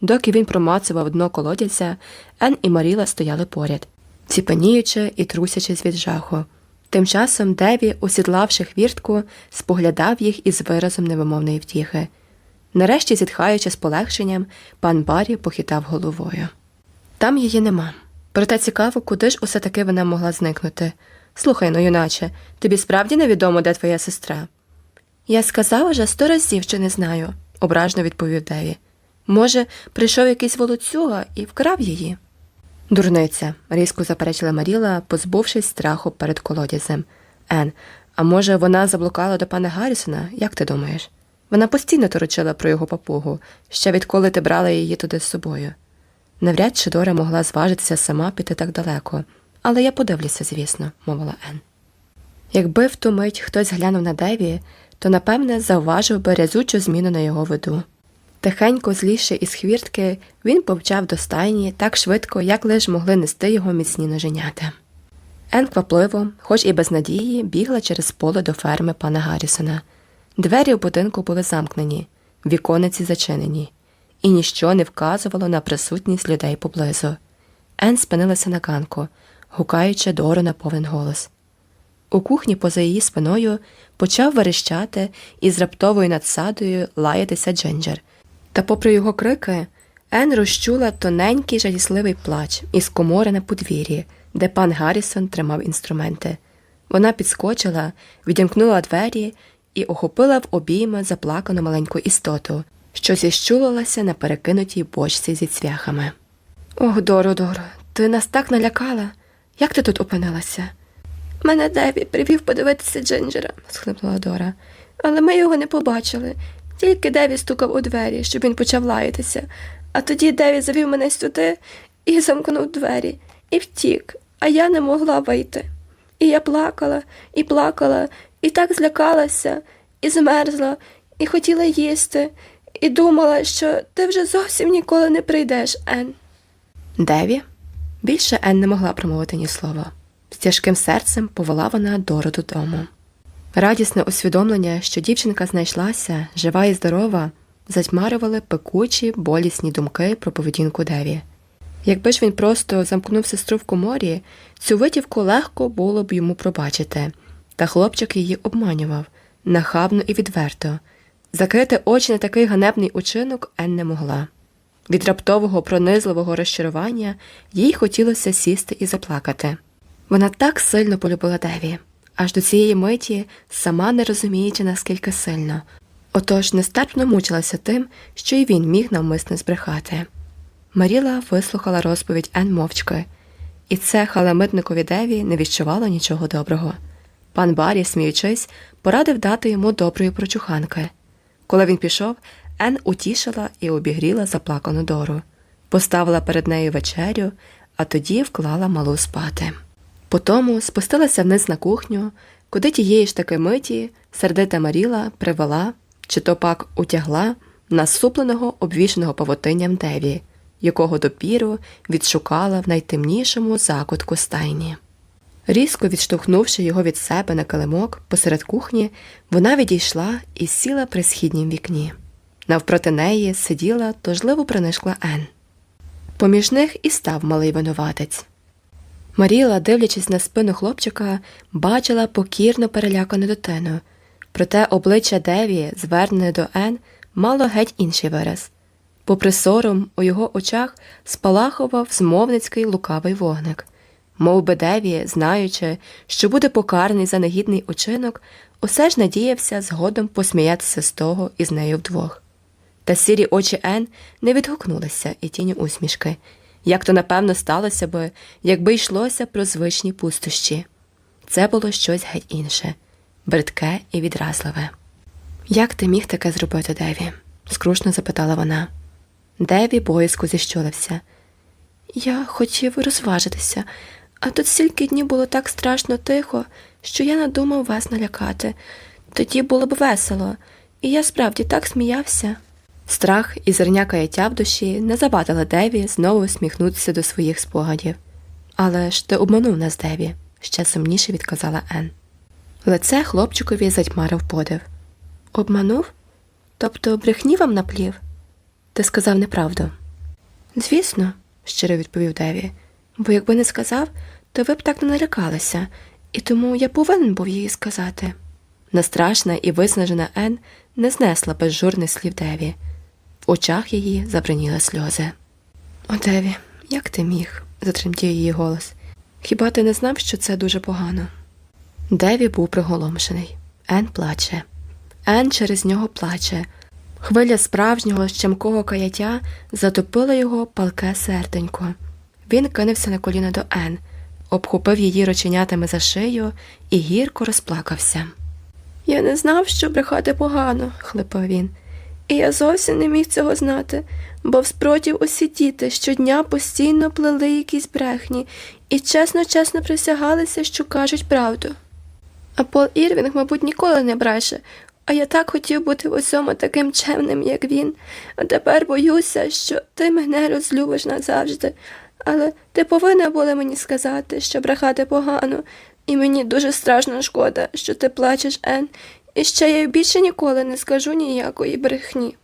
Доки він промацував дно колодязя, Ен і Маріла стояли поряд, ціпаніючи і трусячись від жаху. Тим часом Деві, осідлавши хвіртку, споглядав їх із виразом невимовної втіхи. Нарешті, зітхаючи з полегшенням, пан Барі похитав головою. Там її нема. Проте цікаво, куди ж усе таки вона могла зникнути. Слухай ну, юначе, тобі справді невідомо, де твоя сестра? Я сказав уже сто разів, що не знаю, ображно відповів Деві. Може, прийшов якийсь волоцюга і вкрав її? Дурниця, різко заперечила Маріла, позбувшись страху перед колодязем. Ен, а може, вона заблукала до пана Гаррісона? Як ти думаєш? Вона постійно торочила про його папугу, ще відколи ти брала її туди з собою. Навряд чи Дора могла зважитися сама піти так далеко, але я подивлюся, звісно, мовила Ен. Якби в ту мить хтось глянув на Деві, то напевне завважив би рязучу зміну на його виду. Тихенько злізши із хвіртки, він повчав до стайні так швидко, як лиш могли нести його міцні ноженята. Ен квапливо, хоч і без надії, бігла через поле до ферми пана Гаррісона. Двері в будинку були замкнені, вікониці зачинені, і ніщо не вказувало на присутність людей поблизу. Ен спинилася на ганку, гукаючи Дору на повен голос. У кухні поза її спиною почав верещати і з раптовою надсадою лаятися Джинджер. Та, попри його крики, Ен розчула тоненький жалісливий плач із комори на подвір'ї, де пан Гаррісон тримав інструменти. Вона підскочила, відімкнула двері і охопила в обійми заплакану маленьку істоту, що зіщулилася на перекинутій бочці зі цвяхами. Ох, Доро, Доро, ти нас так налякала. Як ти тут опинилася? Мене Деві привів подивитися Джинджера, схлипнула Дора. Але ми його не побачили. Тільки Деві стукав у двері, щоб він почав лаятися, а тоді Деві завів мене сюди і замкнув двері, і втік, а я не могла вийти. І я плакала, і плакала, і так злякалася, і змерзла, і хотіла їсти, і думала, що ти вже зовсім ніколи не прийдеш, Ен. Деві? Більше Ен не могла промовити ні слова. З тяжким серцем повела вона Дору додому. Радісне усвідомлення, що дівчинка знайшлася, жива і здорова, затьмарювали пекучі, болісні думки про поведінку Деві. Якби ж він просто замкнув сестру в коморі, цю витівку легко було б йому пробачити, та хлопчик її обманював нахабно і відверто. Закрити очі на такий ганебний учинок Ен не могла. Від раптового пронизливого розчарування їй хотілося сісти і заплакати. Вона так сильно полюбила Деві, аж до цієї миті, сама не розуміючи, наскільки сильно, отож нестерпно мучилася тим, що й він міг навмисне збрехати. Маріла вислухала розповідь Ен мовчки, і це халамитникові Деві не відчувало нічого доброго. Пан Барі, сміючись, порадив дати йому доброї прочуханки. Коли він пішов, Ен утішила і обігріла заплакану дору, поставила перед нею вечерю, а тоді вклала малу спати. Потому спустилася вниз на кухню, куди тієї ж таки миті сердита Маріла привела чи то пак утягла насупленого обвішеного павутинням Деві, якого допіру відшукала в найтемнішому закутку стайні. Різко відштовхнувши його від себе на килимок посеред кухні, вона відійшла і сіла при східнім вікні. Навпроти неї сиділа тужливо принишкла Ен. Поміж них і став малий винуватець. Маріла, дивлячись на спину хлопчика, бачила покірно перелякану дитину, проте обличчя Деві, звернене до Ен, мало геть інший вираз. Попри сором, у його очах спалахував змовницький лукавий вогник. Мов би Деві, знаючи, що буде покараний за негідний учинок, усе ж надіявся згодом посміятися з того і з нею вдвох. Та сірі очі Ен не відгукнулися і тіні усмішки, як то напевно сталося би, якби йшлося про звичні пустощі. Це було щось геть інше бридке і відразливе. Як ти міг таке зробити, Деві? скрушно запитала вона. Деві боязко зіщулився. Я хотів розважитися, а тут стільки днів було так страшно тихо, що я надумав вас налякати. Тоді було б весело, і я справді так сміявся. Страх і зерня каяття в душі не завадили Деві знову сміхнутися до своїх спогадів. Але ж ти обманув нас, Деві, ще сумніше відказала Ен. Лице хлопчикові затьмарив подив. Обманув? Тобто брехні вам наплів? Ти сказав неправду. Звісно, щиро відповів Деві, бо якби не сказав, то ви б так не налякалися, і тому я повинен був їй сказати. Настрашна і виснажена Ен не знесла безжурних слів Деві. В очах її забриніли сльози. О, Деві, як ти міг? затремтів її голос. Хіба ти не знав, що це дуже погано? Деві був приголомшений. Ен плаче. Ен через нього плаче. Хвиля справжнього щемкого каяття затопила його палке серденько. Він кинувся на коліна до Ен, обхопив її рученятами за шию і гірко розплакався. Я не знав, що брехати погано, хлипав він. І я зовсім не міг цього знати, бо в спротив усі діти щодня постійно плели якісь брехні і чесно, чесно присягалися, що кажуть правду. А Пол Ірвінг, мабуть, ніколи не бреше, а я так хотів бути в усьому таким чемним, як він, а тепер боюся, що ти мене розлюбиш назавжди. Але ти повинна була мені сказати, що брехати погано, і мені дуже страшно шкода, що ти плачеш, Ен, і ще я більше ніколи не скажу ніякої брехні.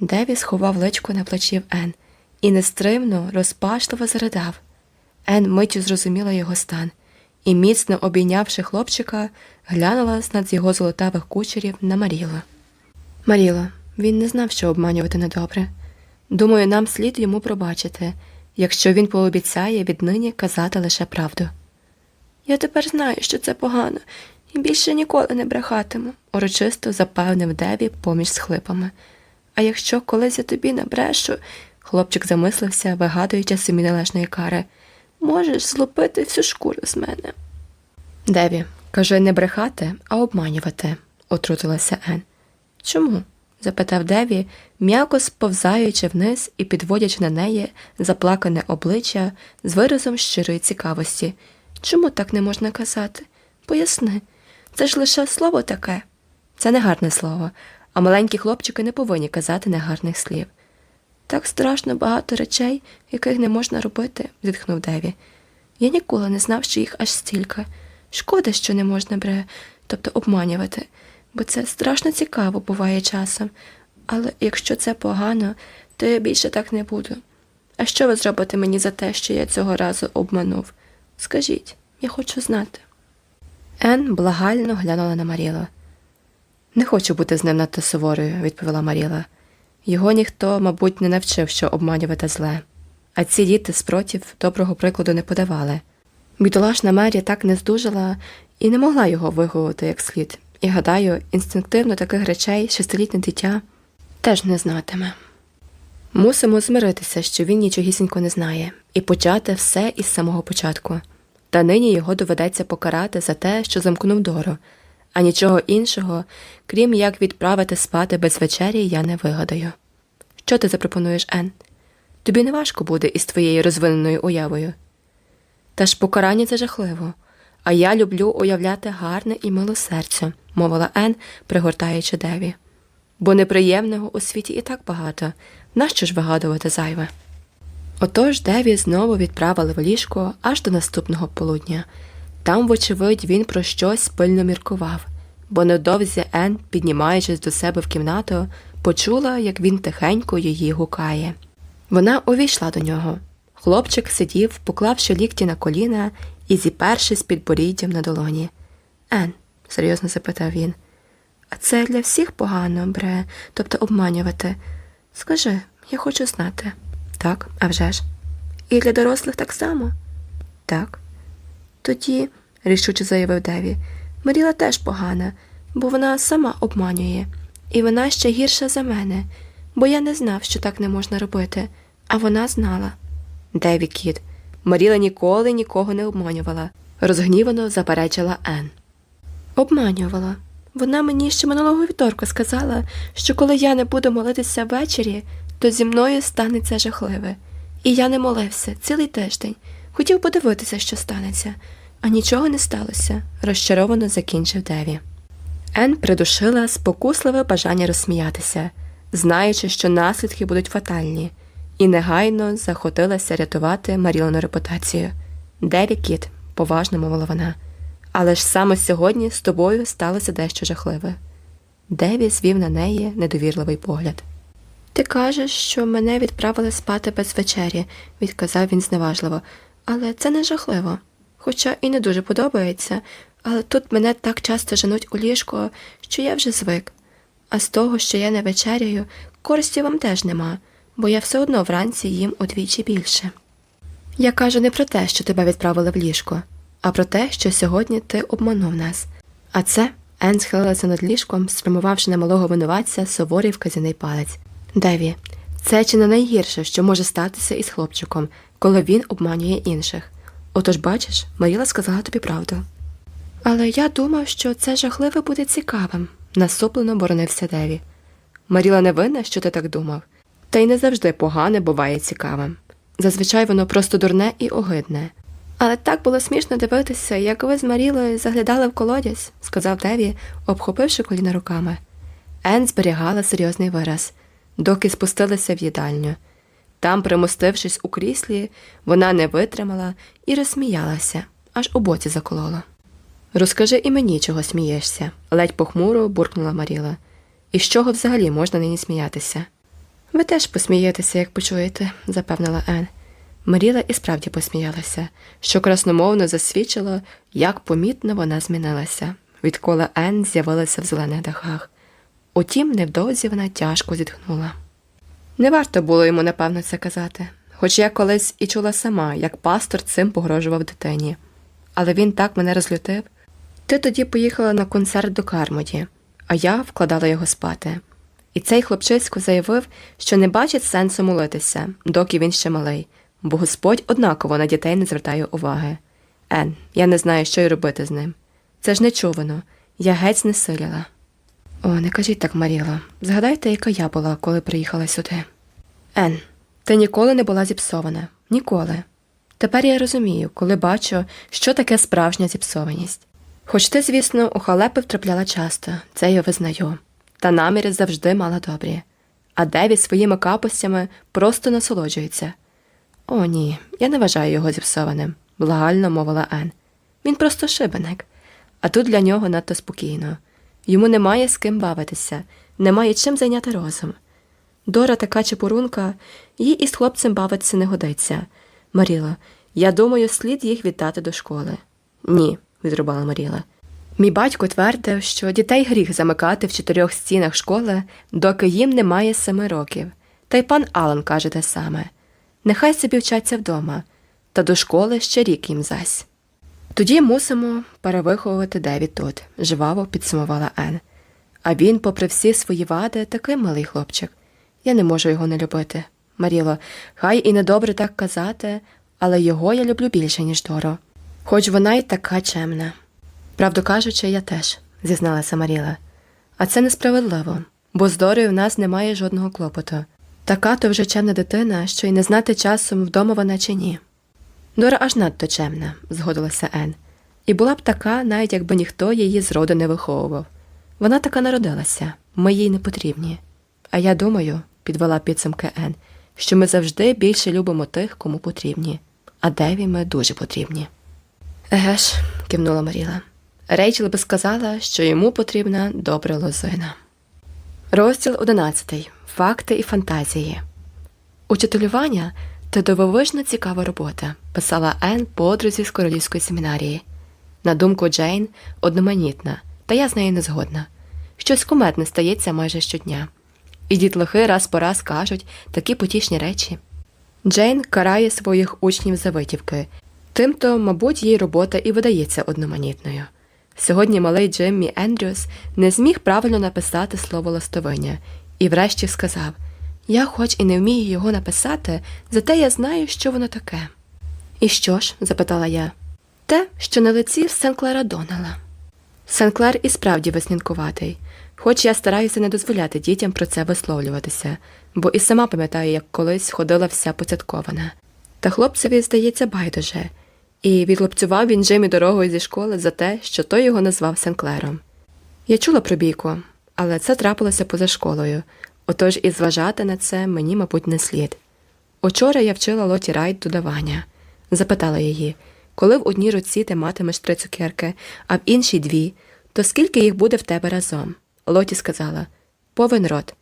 Деві сховав личко на плечів Ен і нестримно, розпашливо заридав. Ен миттю зрозуміла його стан і, міцно обійнявши хлопчика, глянула з над його золотавих кучерів на Маріла. Маріло, він не знав, що обманювати недобре. Думаю, нам слід йому пробачити, якщо він пообіцяє віднині казати лише правду. Я тепер знаю, що це погано, і більше ніколи не брехатиму, урочисто запевнив Деві поміж схлипами. А якщо колись я тобі набрешу, хлопчик замислився, вигадуючи собі належної кари, можеш злупити всю шкуру з мене. Деві, каже, не брехати, а обманювати, отрутилася Ен. Чому? запитав Деві, м'яко сповзаючи вниз і підводячи на неї заплакане обличчя з виразом щирої цікавості. Чому так не можна казати? Поясни, це ж лише слово таке. Це не гарне слово, а маленькі хлопчики не повинні казати негарних слів. Так страшно багато речей, яких не можна робити, зітхнув Деві. Я ніколи не знав, що їх аж стільки. Шкода, що не можна бре, тобто обманювати, бо це страшно цікаво буває часом. Але якщо це погано, то я більше так не буду. А що ви зробите мені за те, що я цього разу обманув? Скажіть, я хочу знати. Ен благально глянула на Марілу. Не хочу бути з ним надто суворою, відповіла Маріла. Його ніхто, мабуть, не навчив, що обманювати зле, а ці діти спротив доброго прикладу не подавали. Бідолашна Мері так не здужала і не могла його виговувати як слід, і, гадаю, інстинктивно таких речей шестилітнє дитя теж не знатиме. Мусимо змиритися, що він нічогісінько не знає, і почати все із самого початку. Та нині його доведеться покарати за те, що замкнув дору, а нічого іншого, крім як відправити спати без вечері, я не вигадаю. Що ти запропонуєш, Ен? Тобі не важко буде із твоєю розвиненою уявою. Та ж покарання це жахливо, а я люблю уявляти гарне і мило серце, мовила Ен, пригортаючи Деві. Бо неприємного у світі і так багато, нащо ж вигадувати зайве? Отож Деві знову відправили в ліжко аж до наступного полудня. Там, вочевидь, він про щось пильно міркував, бо невдовзі Ен, піднімаючись до себе в кімнату, почула, як він тихенько її гукає. Вона увійшла до нього. Хлопчик сидів, поклавши лікті на коліна і зіпершись під боріддям на долоні. Ен, серйозно запитав він, а це для всіх погано, бре, тобто обманювати. Скажи, я хочу знати. Так, а вже ж. І для дорослих так само? Так. Тоді, рішуче заявив Деві, Маріла теж погана, бо вона сама обманює, і вона ще гірша за мене, бо я не знав, що так не можна робити, а вона знала. Деві кіт, Маріла ніколи нікого не обманювала, розгнівано заперечила Ен. Обманювала. Вона мені ще минулого вівторка сказала, що коли я не буду молитися ввечері, то зі мною станеться жахливе. І я не молився цілий тиждень. Хотів подивитися, що станеться, а нічого не сталося, розчаровано закінчив Деві. Ен придушила спокусливе бажання розсміятися, знаючи, що наслідки будуть фатальні, і негайно захотилася рятувати Марілину репутацію. Деві кіт, поважно мовила вона. Але ж саме сьогодні з тобою сталося дещо жахливе. Деві звів на неї недовірливий погляд. Ти кажеш, що мене відправили спати без вечері, відказав він зневажливо, але це не жахливо. Хоча і не дуже подобається, але тут мене так часто женуть у ліжко, що я вже звик. А з того, що я не вечеряю, користі вам теж нема, бо я все одно вранці їм удвічі більше. Я кажу не про те, що тебе відправили в ліжко а про те, що сьогодні ти обманув нас. А це Ен схилилася над ліжком, спрямувавши на малого винуватця суворий вказяний палець. Деві, це чи не найгірше, що може статися із хлопчиком, коли він обманює інших. Отож, бачиш, Маріла сказала тобі правду. Але я думав, що це жахливе буде цікавим, насуплено боронився Деві. Маріла не винна, що ти так думав, та й не завжди погане буває цікавим. Зазвичай воно просто дурне і огидне. Але так було смішно дивитися, як ви з Марілою заглядали в колодязь, сказав Деві, обхопивши коліна руками. Ен зберігала серйозний вираз, доки спустилися в їдальню. Там, примостившись у кріслі, вона не витримала і розсміялася, аж у боці заколола. Розкажи і мені, чого смієшся, ледь похмуро буркнула Маріла. І з чого взагалі можна нині сміятися? Ви теж посмієтеся, як почуєте, запевнила Ен. Маріла і справді посміялася, що красномовно засвідчило, як помітно вона змінилася, відколи Ен з'явилася в зелених дахах. Утім, невдовзі вона тяжко зітхнула. Не варто було йому, напевно, це казати, хоч я колись і чула сама, як пастор цим погрожував дитині. Але він так мене розлютив. Ти тоді поїхала на концерт до Кармоді, а я вкладала його спати. І цей хлопчисько заявив, що не бачить сенсу молитися, доки він ще малий бо Господь однаково на дітей не звертає уваги. Ен, я не знаю, що й робити з ним. Це ж нечувано, я геть не силіла. О, не кажіть так, Маріла. Згадайте, яка я була, коли приїхала сюди. Ен, ти ніколи не була зіпсована. Ніколи. Тепер я розумію, коли бачу, що таке справжня зіпсованість. Хоч ти, звісно, у халепи втрапляла часто, це я визнаю, та наміри завжди мала добрі, а Деві своїми капостями просто насолоджується. О, ні, я не вважаю його зіпсованим, благально мовила Ен. Він просто шибеник, а тут для нього надто спокійно. Йому немає з ким бавитися, немає чим зайняти розум. Дора така чепурунка, їй із хлопцем бавитися не годиться. Маріла, я думаю, слід їх віддати до школи. Ні, відрубала Маріла. Мій батько твердив, що дітей гріх замикати в чотирьох стінах школи, доки їм немає семи років. Та й пан Алан каже те саме. Нехай собі вчаться вдома, та до школи ще рік їм зась. Тоді мусимо перевиховувати Деві тут, жваво підсумувала Ен. А він, попри всі свої вади, такий малий хлопчик. Я не можу його не любити. Маріло, хай і недобре так казати, але його я люблю більше, ніж Доро. Хоч вона й така чемна. Правду кажучи, я теж, зізналася Маріла. А це несправедливо, бо з Дорою в нас немає жодного клопоту. Така то вже чемна дитина, що й не знати часом, вдома вона чи ні. Дора аж надто чемна, згодилася Ен, і була б така, навіть якби ніхто її зроду не виховував. Вона така народилася, ми їй не потрібні. А я думаю, підвела підсумки Ен, що ми завжди більше любимо тих, кому потрібні, а Деві ми дуже потрібні. Еге ж, кивнула Маріла. Рейчел би сказала, що йому потрібна добра лозина. Розділ 11. Факти і фантазії. Учителювання це дивовижно цікава робота, писала Енн подрузі з королівської семінарії. На думку Джейн, одноманітна, та я з нею не згодна. Щось куметне стається майже щодня. І дітлахи раз по раз кажуть такі потішні речі. Джейн карає своїх учнів за витівки, тимто, мабуть, їй робота і видається одноманітною. Сьогодні малий Джиммі Ендрюс не зміг правильно написати слово ластовиня і врешті сказав Я хоч і не вмію його написати, зате я знаю, що воно таке. І що ж? запитала я. Те, що на лиці Сенклера Донала. Сенклер і справді веснянкуватий, хоч я стараюся не дозволяти дітям про це висловлюватися, бо і сама пам'ятаю, як колись ходила вся поцяткована. Та хлопцеві, здається, байдуже, і відлупцював він Джимі дорогою зі школи за те, що той його назвав Сенклером. Я чула про бійку, але це трапилося поза школою, отож і зважати на це мені, мабуть, не слід. Учора я вчила Лоті Райт додавання, запитала її коли в одній руці ти матимеш три цукерки, а в іншій дві, то скільки їх буде в тебе разом? Лоті сказала повен рот.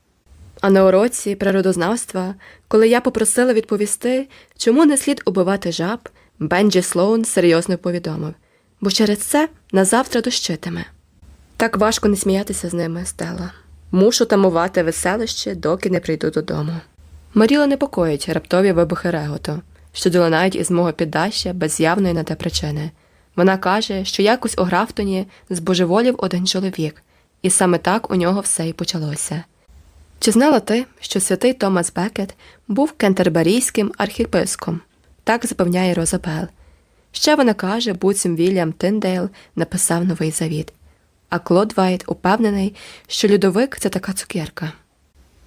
А на уроці природознавства, коли я попросила відповісти, чому не слід убивати жаб, Бенджі Слоун серйозно повідомив бо через це назавтра дощитиме. Так важко не сміятися з ними, Стелла. Мушу тамувати веселощі, доки не прийду додому. Маріла непокоїть раптові вибухи реготу, що долинають із мого піддаща без явної на те причини. Вона каже, що якось у Графтоні збожеволів один чоловік, і саме так у нього все й почалося. Чи знала ти, що святий Томас Бекет був кентерберійським архіписком? Так запевняє Розабел. Ще вона каже, буцім Вільям Тиндейл написав новий завіт, а Клод Вайт упевнений, що льодовик це така цукерка.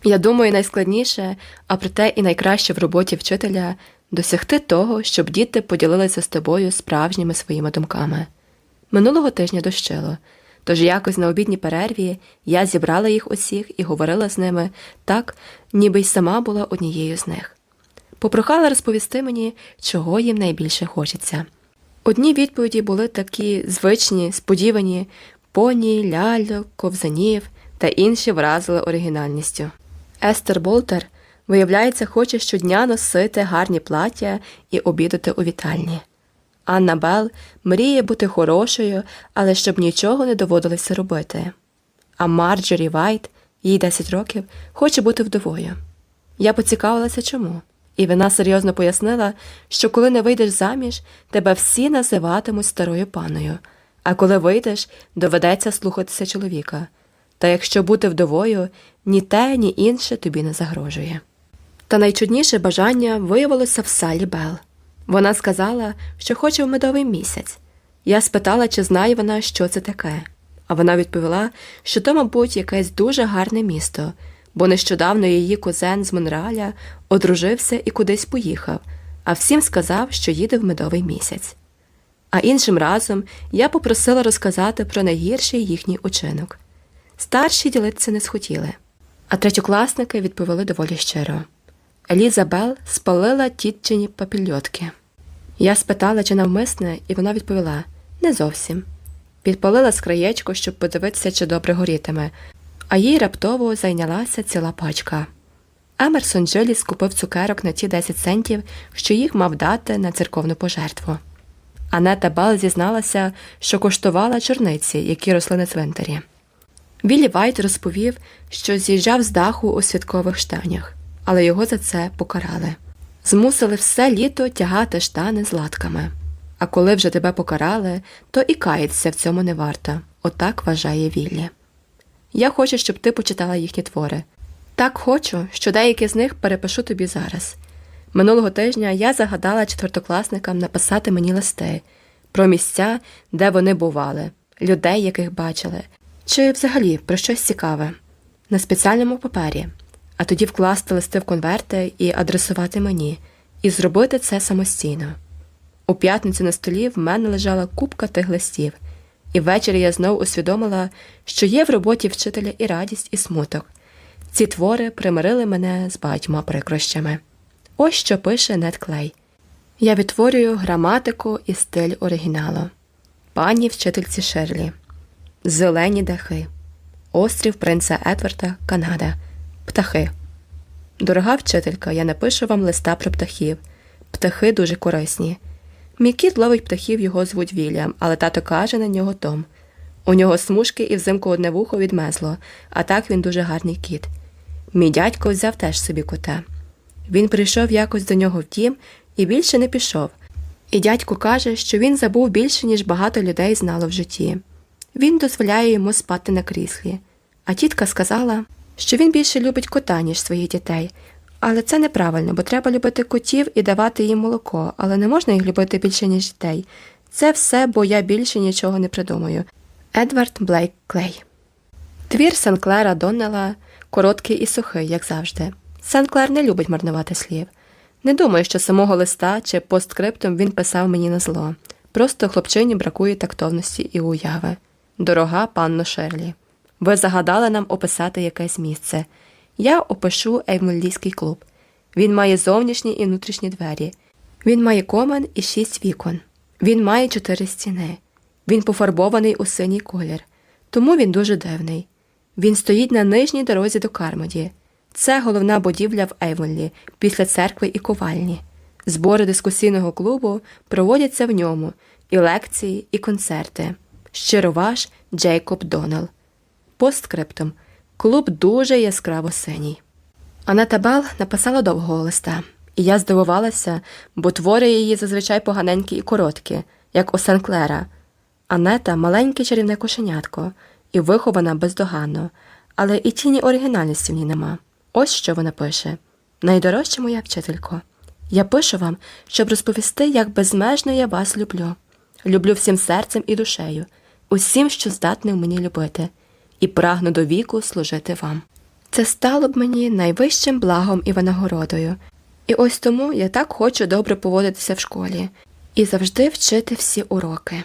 Я думаю, найскладніше, а проте і найкраще в роботі вчителя досягти того, щоб діти поділилися з тобою справжніми своїми думками. Минулого тижня дощило, тож якось на обідній перерві я зібрала їх усіх і говорила з ними так, ніби й сама була однією з них. Попрохала розповісти мені, чого їм найбільше хочеться. Одні відповіді були такі звичні, сподівані поні, ляльок, ковзанів та інші вразили оригінальністю. Естер Болтер, виявляється, хоче щодня носити гарні плаття і обідати у вітальні. Анна Бел мріє бути хорошою, але щоб нічого не доводилося робити. А Марджорі Вайт, їй 10 років, хоче бути вдовою. Я поцікавилася чому. І вона серйозно пояснила, що коли не вийдеш заміж, тебе всі називатимуть старою паною, а коли вийдеш, доведеться слухатися чоловіка. Та якщо бути вдовою, ні те, ні інше тобі не загрожує. Та найчудніше бажання виявилося в Салі Бел. Вона сказала, що хоче в медовий місяць. Я спитала, чи знає вона, що це таке, а вона відповіла, що то, мабуть, якесь дуже гарне місто бо нещодавно її кузен з Монреаля одружився і кудись поїхав, а всім сказав, що їде в медовий місяць. А іншим разом я попросила розказати про найгірший їхній учинок. Старші ділитися не схотіли, а третьокласники відповіли доволі щиро. Еліза Бел спалила тітчині папільотки. Я спитала, чи навмисне, і вона відповіла не зовсім. Підпалила скраєчко, щоб подивитися, чи добре горітиме, а їй раптово зайнялася ціла пачка. Емерсон Джилі скупив цукерок на ті 10 центів, що їх мав дати на церковну пожертву. Анета Бал зізналася, що куштувала чорниці, які росли на цвинтарі. Віллі Вайт розповів, що з'їжджав з даху у святкових штанях, але його за це покарали. Змусили все літо тягати штани з латками. А коли вже тебе покарали, то і кається в цьому не варто. Отак вважає Віллі. Я хочу, щоб ти почитала їхні твори. Так хочу, що деякі з них перепишу тобі зараз. Минулого тижня я загадала четвертокласникам написати мені листи про місця, де вони бували, людей, яких бачили, чи взагалі про щось цікаве, на спеціальному папері, а тоді вкласти листи в конверти і адресувати мені, і зробити це самостійно. У п'ятницю на столі в мене лежала купка тих листів. І ввечері я знов усвідомила, що є в роботі вчителя і радість, і смуток. Ці твори примирили мене з багатьма прикрощами. Ось що пише Нед Клей. Я відтворюю граматику і стиль оригіналу. Пані вчительці Шерлі. Зелені дахи. Острів Принца Едварда, Канада. Птахи. Дорога вчителька, я напишу вам листа про птахів. Птахи дуже корисні. Мій кіт ловить птахів, його звуть Вільям, але тато каже на нього Том. У нього смужки і взимку одне вухо відмезло, а так він дуже гарний кіт. Мій дядько взяв теж собі кота. Він прийшов якось до нього в дім і більше не пішов. І дядько каже, що він забув більше, ніж багато людей знало в житті. Він дозволяє йому спати на кріслі. А тітка сказала, що він більше любить кота, ніж своїх дітей. Але це неправильно, бо треба любити котів і давати їм молоко, але не можна їх любити більше, ніж дітей. Це все, бо я більше нічого не придумаю. Едвард Блейк Клей. Твір Санклера Доннела короткий і сухий, як завжди. Санклер не любить марнувати слів. Не думаю, що самого листа чи посткриптум він писав мені на зло. Просто хлопчині бракує тактовності і уяви. Дорога панно Шерлі, ви загадали нам описати якесь місце. Я опишу Ейвмоллійський клуб. Він має зовнішні і внутрішні двері. Він має комен і шість вікон. Він має чотири стіни. Він пофарбований у синій колір, тому він дуже дивний. Він стоїть на нижній дорозі до Кармоді. Це головна будівля в Ейвонлі після церкви і ковальні. Збори дискусійного клубу проводяться в ньому, і лекції, і концерти. Щиро ваш Джейкоб Донал. Посткриптом. Клуб дуже яскраво синій. Анета Бел написала довгого листа, і я здивувалася, бо твори її зазвичай поганенькі і короткі, як у Сенклера. Анета маленьке чарівне кошенятко і вихована бездоганно, але і тіні оригінальності в ній нема. Ось що вона пише найдорожча моя вчителько. Я пишу вам, щоб розповісти, як безмежно я вас люблю. Люблю всім серцем і душею, усім, що здатний мені любити, і прагну до віку служити вам. Це стало б мені найвищим благом і винагородою. І ось тому я так хочу добре поводитися в школі і завжди вчити всі уроки.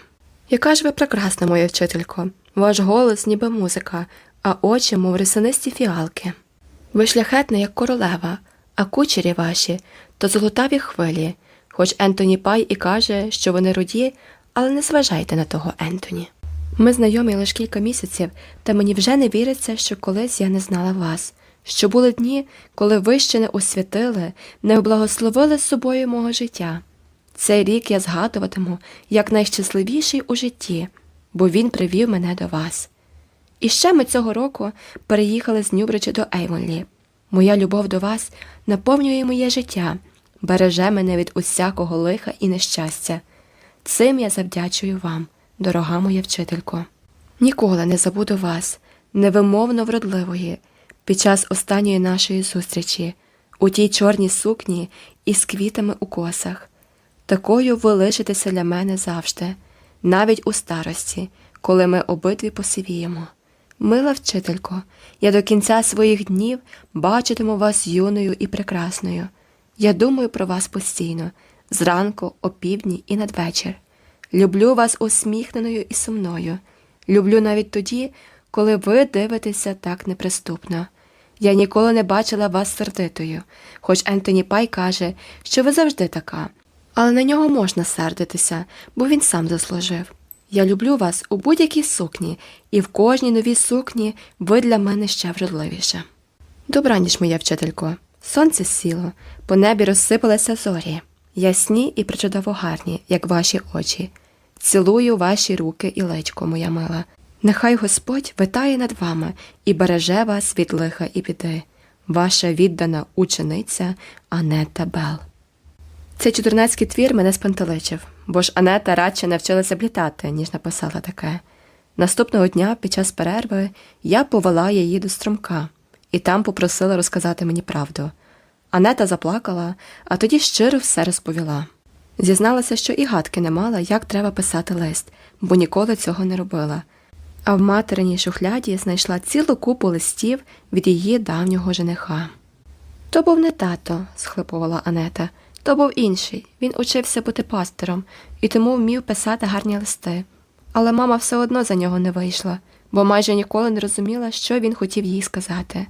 Яка ж ви прекрасна, моя вчителько, ваш голос, ніби музика, а очі, мов рисанисті фіалки. Ви шляхетна, як королева, а кучері ваші то золотаві хвилі, хоч Ентоні Пай і каже, що вони руді, але не зважайте на того Ентоні. Ми знайомі лише кілька місяців, та мені вже не віриться, що колись я не знала вас, що були дні, коли ви ще не освятили, не облагословили з собою мого життя. Цей рік я згадуватиму як найщасливіший у житті, бо він привів мене до вас. І ще ми цього року переїхали з Нюбрича до Ейвонлі. Моя любов до вас наповнює моє життя, береже мене від усякого лиха і нещастя. Цим я завдячую вам, дорога моя вчителько. Ніколи не забуду вас, невимовно вродливої, під час останньої нашої зустрічі, у тій чорній сукні із квітами у косах. Такою ви лишитеся для мене завжди, навіть у старості, коли ми обидві посивіємо. Мила вчителько, я до кінця своїх днів бачитиму вас юною і прекрасною. Я думаю про вас постійно, зранку, опівдні і надвечір. Люблю вас усміхненою і сумною. Люблю навіть тоді, коли ви дивитеся так неприступно. Я ніколи не бачила вас сердитою, хоч Ентоні Пай каже, що ви завжди така, але на нього можна сердитися, бо він сам заслужив. Я люблю вас у будь-якій сукні, і в кожній новій сукні ви для мене ще вродливіша. Добраніч, моя вчителько. Сонце сіло, по небі розсипалися зорі, ясні і причудово гарні, як ваші очі. Цілую ваші руки і лечко, моя мила. Нехай Господь витає над вами і береже вас від лиха і біди, ваша віддана учениця Анета Бел. Цей чотирнацький твір мене спантеличив, бо ж Анета радше навчилася б літати, ніж написала таке. Наступного дня, під час перерви, я повела її до струмка і там попросила розказати мені правду. Анета заплакала, а тоді щиро все розповіла. Зізналася, що і гадки не мала, як треба писати лист, бо ніколи цього не робила. А в материній шухляді знайшла цілу купу листів від її давнього жениха. То був не тато, схлипувала Анета. То був інший. Він учився бути пастором і тому вмів писати гарні листи. Але мама все одно за нього не вийшла, бо майже ніколи не розуміла, що він хотів їй сказати.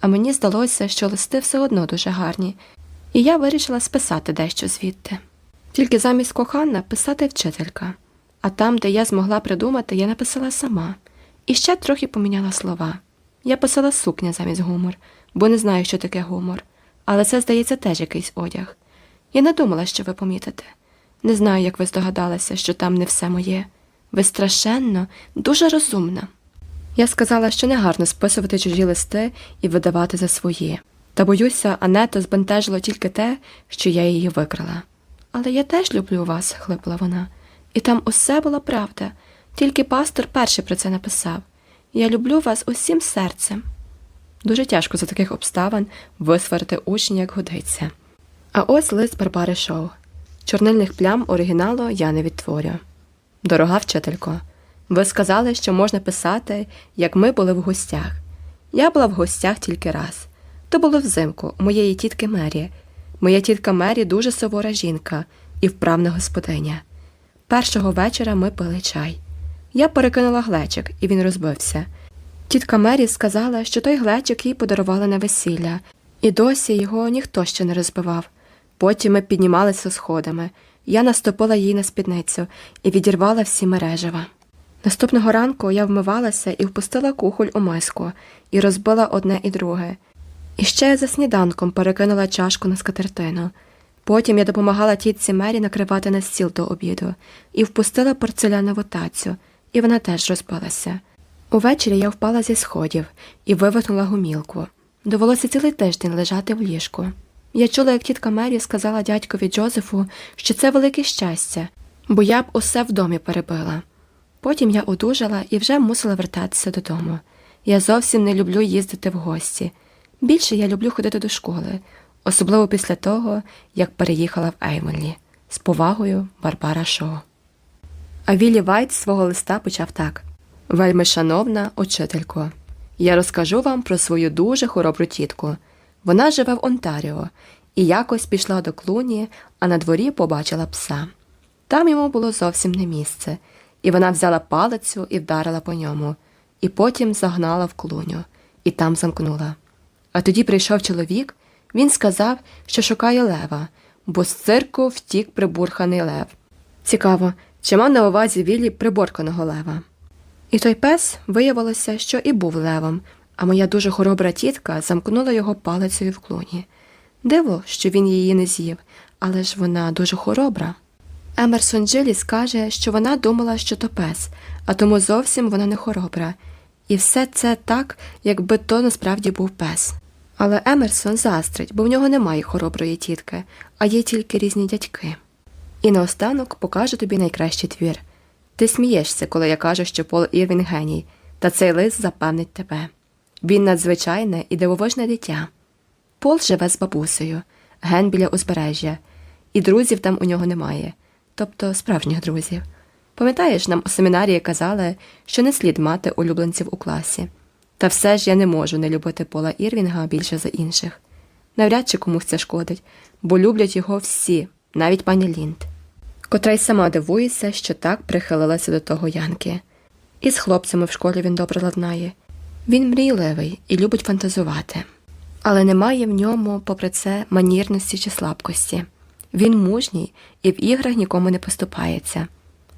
А мені здалося, що листи все одно дуже гарні, і я вирішила списати дещо звідти. Тільки замість кохана писати вчителька, а там, де я змогла придумати, я написала сама, І ще трохи поміняла слова. Я писала сукня замість гумор, бо не знаю, що таке гумор, але це, здається, теж якийсь одяг. Я не думала, що ви помітите. Не знаю, як ви здогадалися, що там не все моє. Ви страшенно, дуже розумна. Я сказала, що не гарно списувати чужі листи і видавати за свої. Та боюся, Анету збентежило тільки те, що я її викрала. Але я теж люблю вас, хлипала вона, і там усе була правда, тільки пастор перший про це написав Я люблю вас усім серцем. Дуже тяжко за таких обставин висварити учня, як годиться. А ось лист Барбари Шоу. Чорнильних плям оригіналу я не відтворю. Дорога вчителько, ви сказали, що можна писати, як ми були в гостях. Я була в гостях тільки раз. То було взимку у моєї тітки Мері. Моя тітка Мері дуже сувора жінка і вправна господиня. Першого вечора ми пили чай. Я перекинула глечик, і він розбився. Тітка Мері сказала, що той глечик їй подарували на весілля, і досі його ніхто ще не розбивав. Потім ми піднімалися сходами. Я наступила їй на спідницю і відірвала всі мережева. Наступного ранку я вмивалася і впустила кухоль у миску і розбила одне і друге. І ще за сніданком перекинула чашку на скатертину. Потім я допомагала тітці Мері накривати на стіл до обіду і впустила порцелянову тацю, і вона теж розбилася. Увечері я впала зі сходів і вивихнула гумілку. Довелося цілий тиждень лежати в ліжку. Я чула, як тітка Мері сказала дядькові Джозефу, що це велике щастя, бо я б усе в домі перебила. Потім я одужала і вже мусила вертатися додому. Я зовсім не люблю їздити в гості. Більше я люблю ходити до школи, особливо після того, як переїхала в Ейвонлі. З повагою Барбара Шоу. А Віллі Вайт свого листа почав так Вельми шановна учителько, я розкажу вам про свою дуже хоробру тітку. Вона живе в Онтаріо і якось пішла до клуні, а на дворі побачила пса. Там йому було зовсім не місце, і вона взяла палицю і вдарила по ньому, і потім загнала в клуню, і там замкнула. А тоді прийшов чоловік, він сказав, що шукає лева, бо з цирку втік прибурханий лев. Цікаво, чи мав на увазі Віллі приборканого лева. І той пес виявилося, що і був левом, а моя дуже хоробра тітка замкнула його палицею в клуні. Диво, що він її не з'їв, але ж вона дуже хоробра. Емерсон Джиліс каже, що вона думала, що то пес, а тому зовсім вона не хоробра. І все це так, якби то насправді був пес. Але Емерсон застрить, бо в нього немає хороброї тітки, а є тільки різні дядьки. І наостанок покажу тобі найкращий твір. Ти смієшся, коли я кажу, що Пол Ірвін геній, та цей лист запевнить тебе. Він надзвичайне і дивовижне дитя. Пол живе з бабусею, ген біля узбережжя, і друзів там у нього немає, тобто справжніх друзів. Пам'ятаєш, нам у семінарії казали, що не слід мати улюбленців у класі. Та все ж я не можу не любити Пола Ірвінга більше за інших. Навряд чи комусь це шкодить, бо люблять його всі, навіть пані Лінд, котра й сама дивується, що так прихилилася до того Янки. І з хлопцями в школі він добре ладнає. Він мрійливий і любить фантазувати, але немає в ньому, попри це, манірності чи слабкості. Він мужній і в іграх нікому не поступається.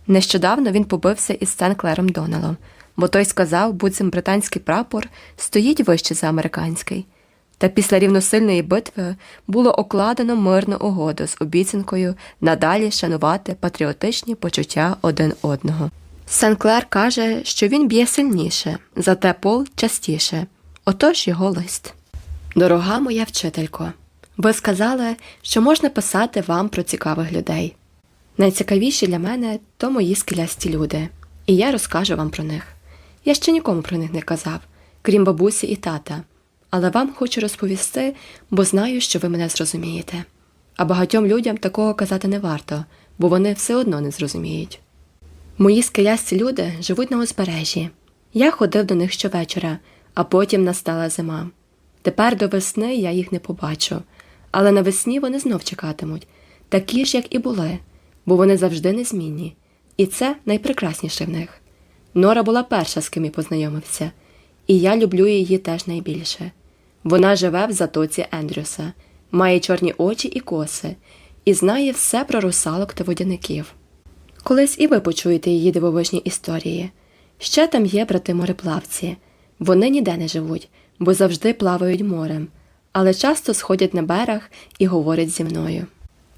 Нещодавно він побився із Сен-Клером Доналом, бо той сказав, буцім британський прапор стоїть вище за американський. Та після рівносильної битви було укладено мирну угоду з обіцянкою надалі шанувати патріотичні почуття один одного. Сен-Клер каже, що він б'є сильніше, зате Пол частіше. Отож його лист. Дорога моя вчителько, ви сказали, що можна писати вам про цікавих людей. Найцікавіші для мене то мої скелясті люди, і я розкажу вам про них. Я ще нікому про них не казав, крім бабусі і тата, але вам хочу розповісти, бо знаю, що ви мене зрозумієте. А багатьом людям такого казати не варто, бо вони все одно не зрозуміють. Мої скелясті люди живуть на узбережжі. Я ходив до них щовечора, а потім настала зима. Тепер до весни я їх не побачу, але навесні вони знов чекатимуть, такі ж, як і були, бо вони завжди незмінні, і це найпрекрасніше в них. Нора була перша, з ким я познайомився, і я люблю її теж найбільше. Вона живе в затоці Ендрюса, має чорні очі і коси, і знає все про русалок та водяників. Колись і ви почуєте її дивовижні історії. Ще там є брати мореплавці. Вони ніде не живуть, бо завжди плавають морем, але часто сходять на берег і говорять зі мною.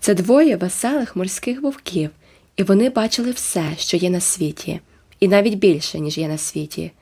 Це двоє веселих морських вовків, і вони бачили все, що є на світі, і навіть більше, ніж є на світі.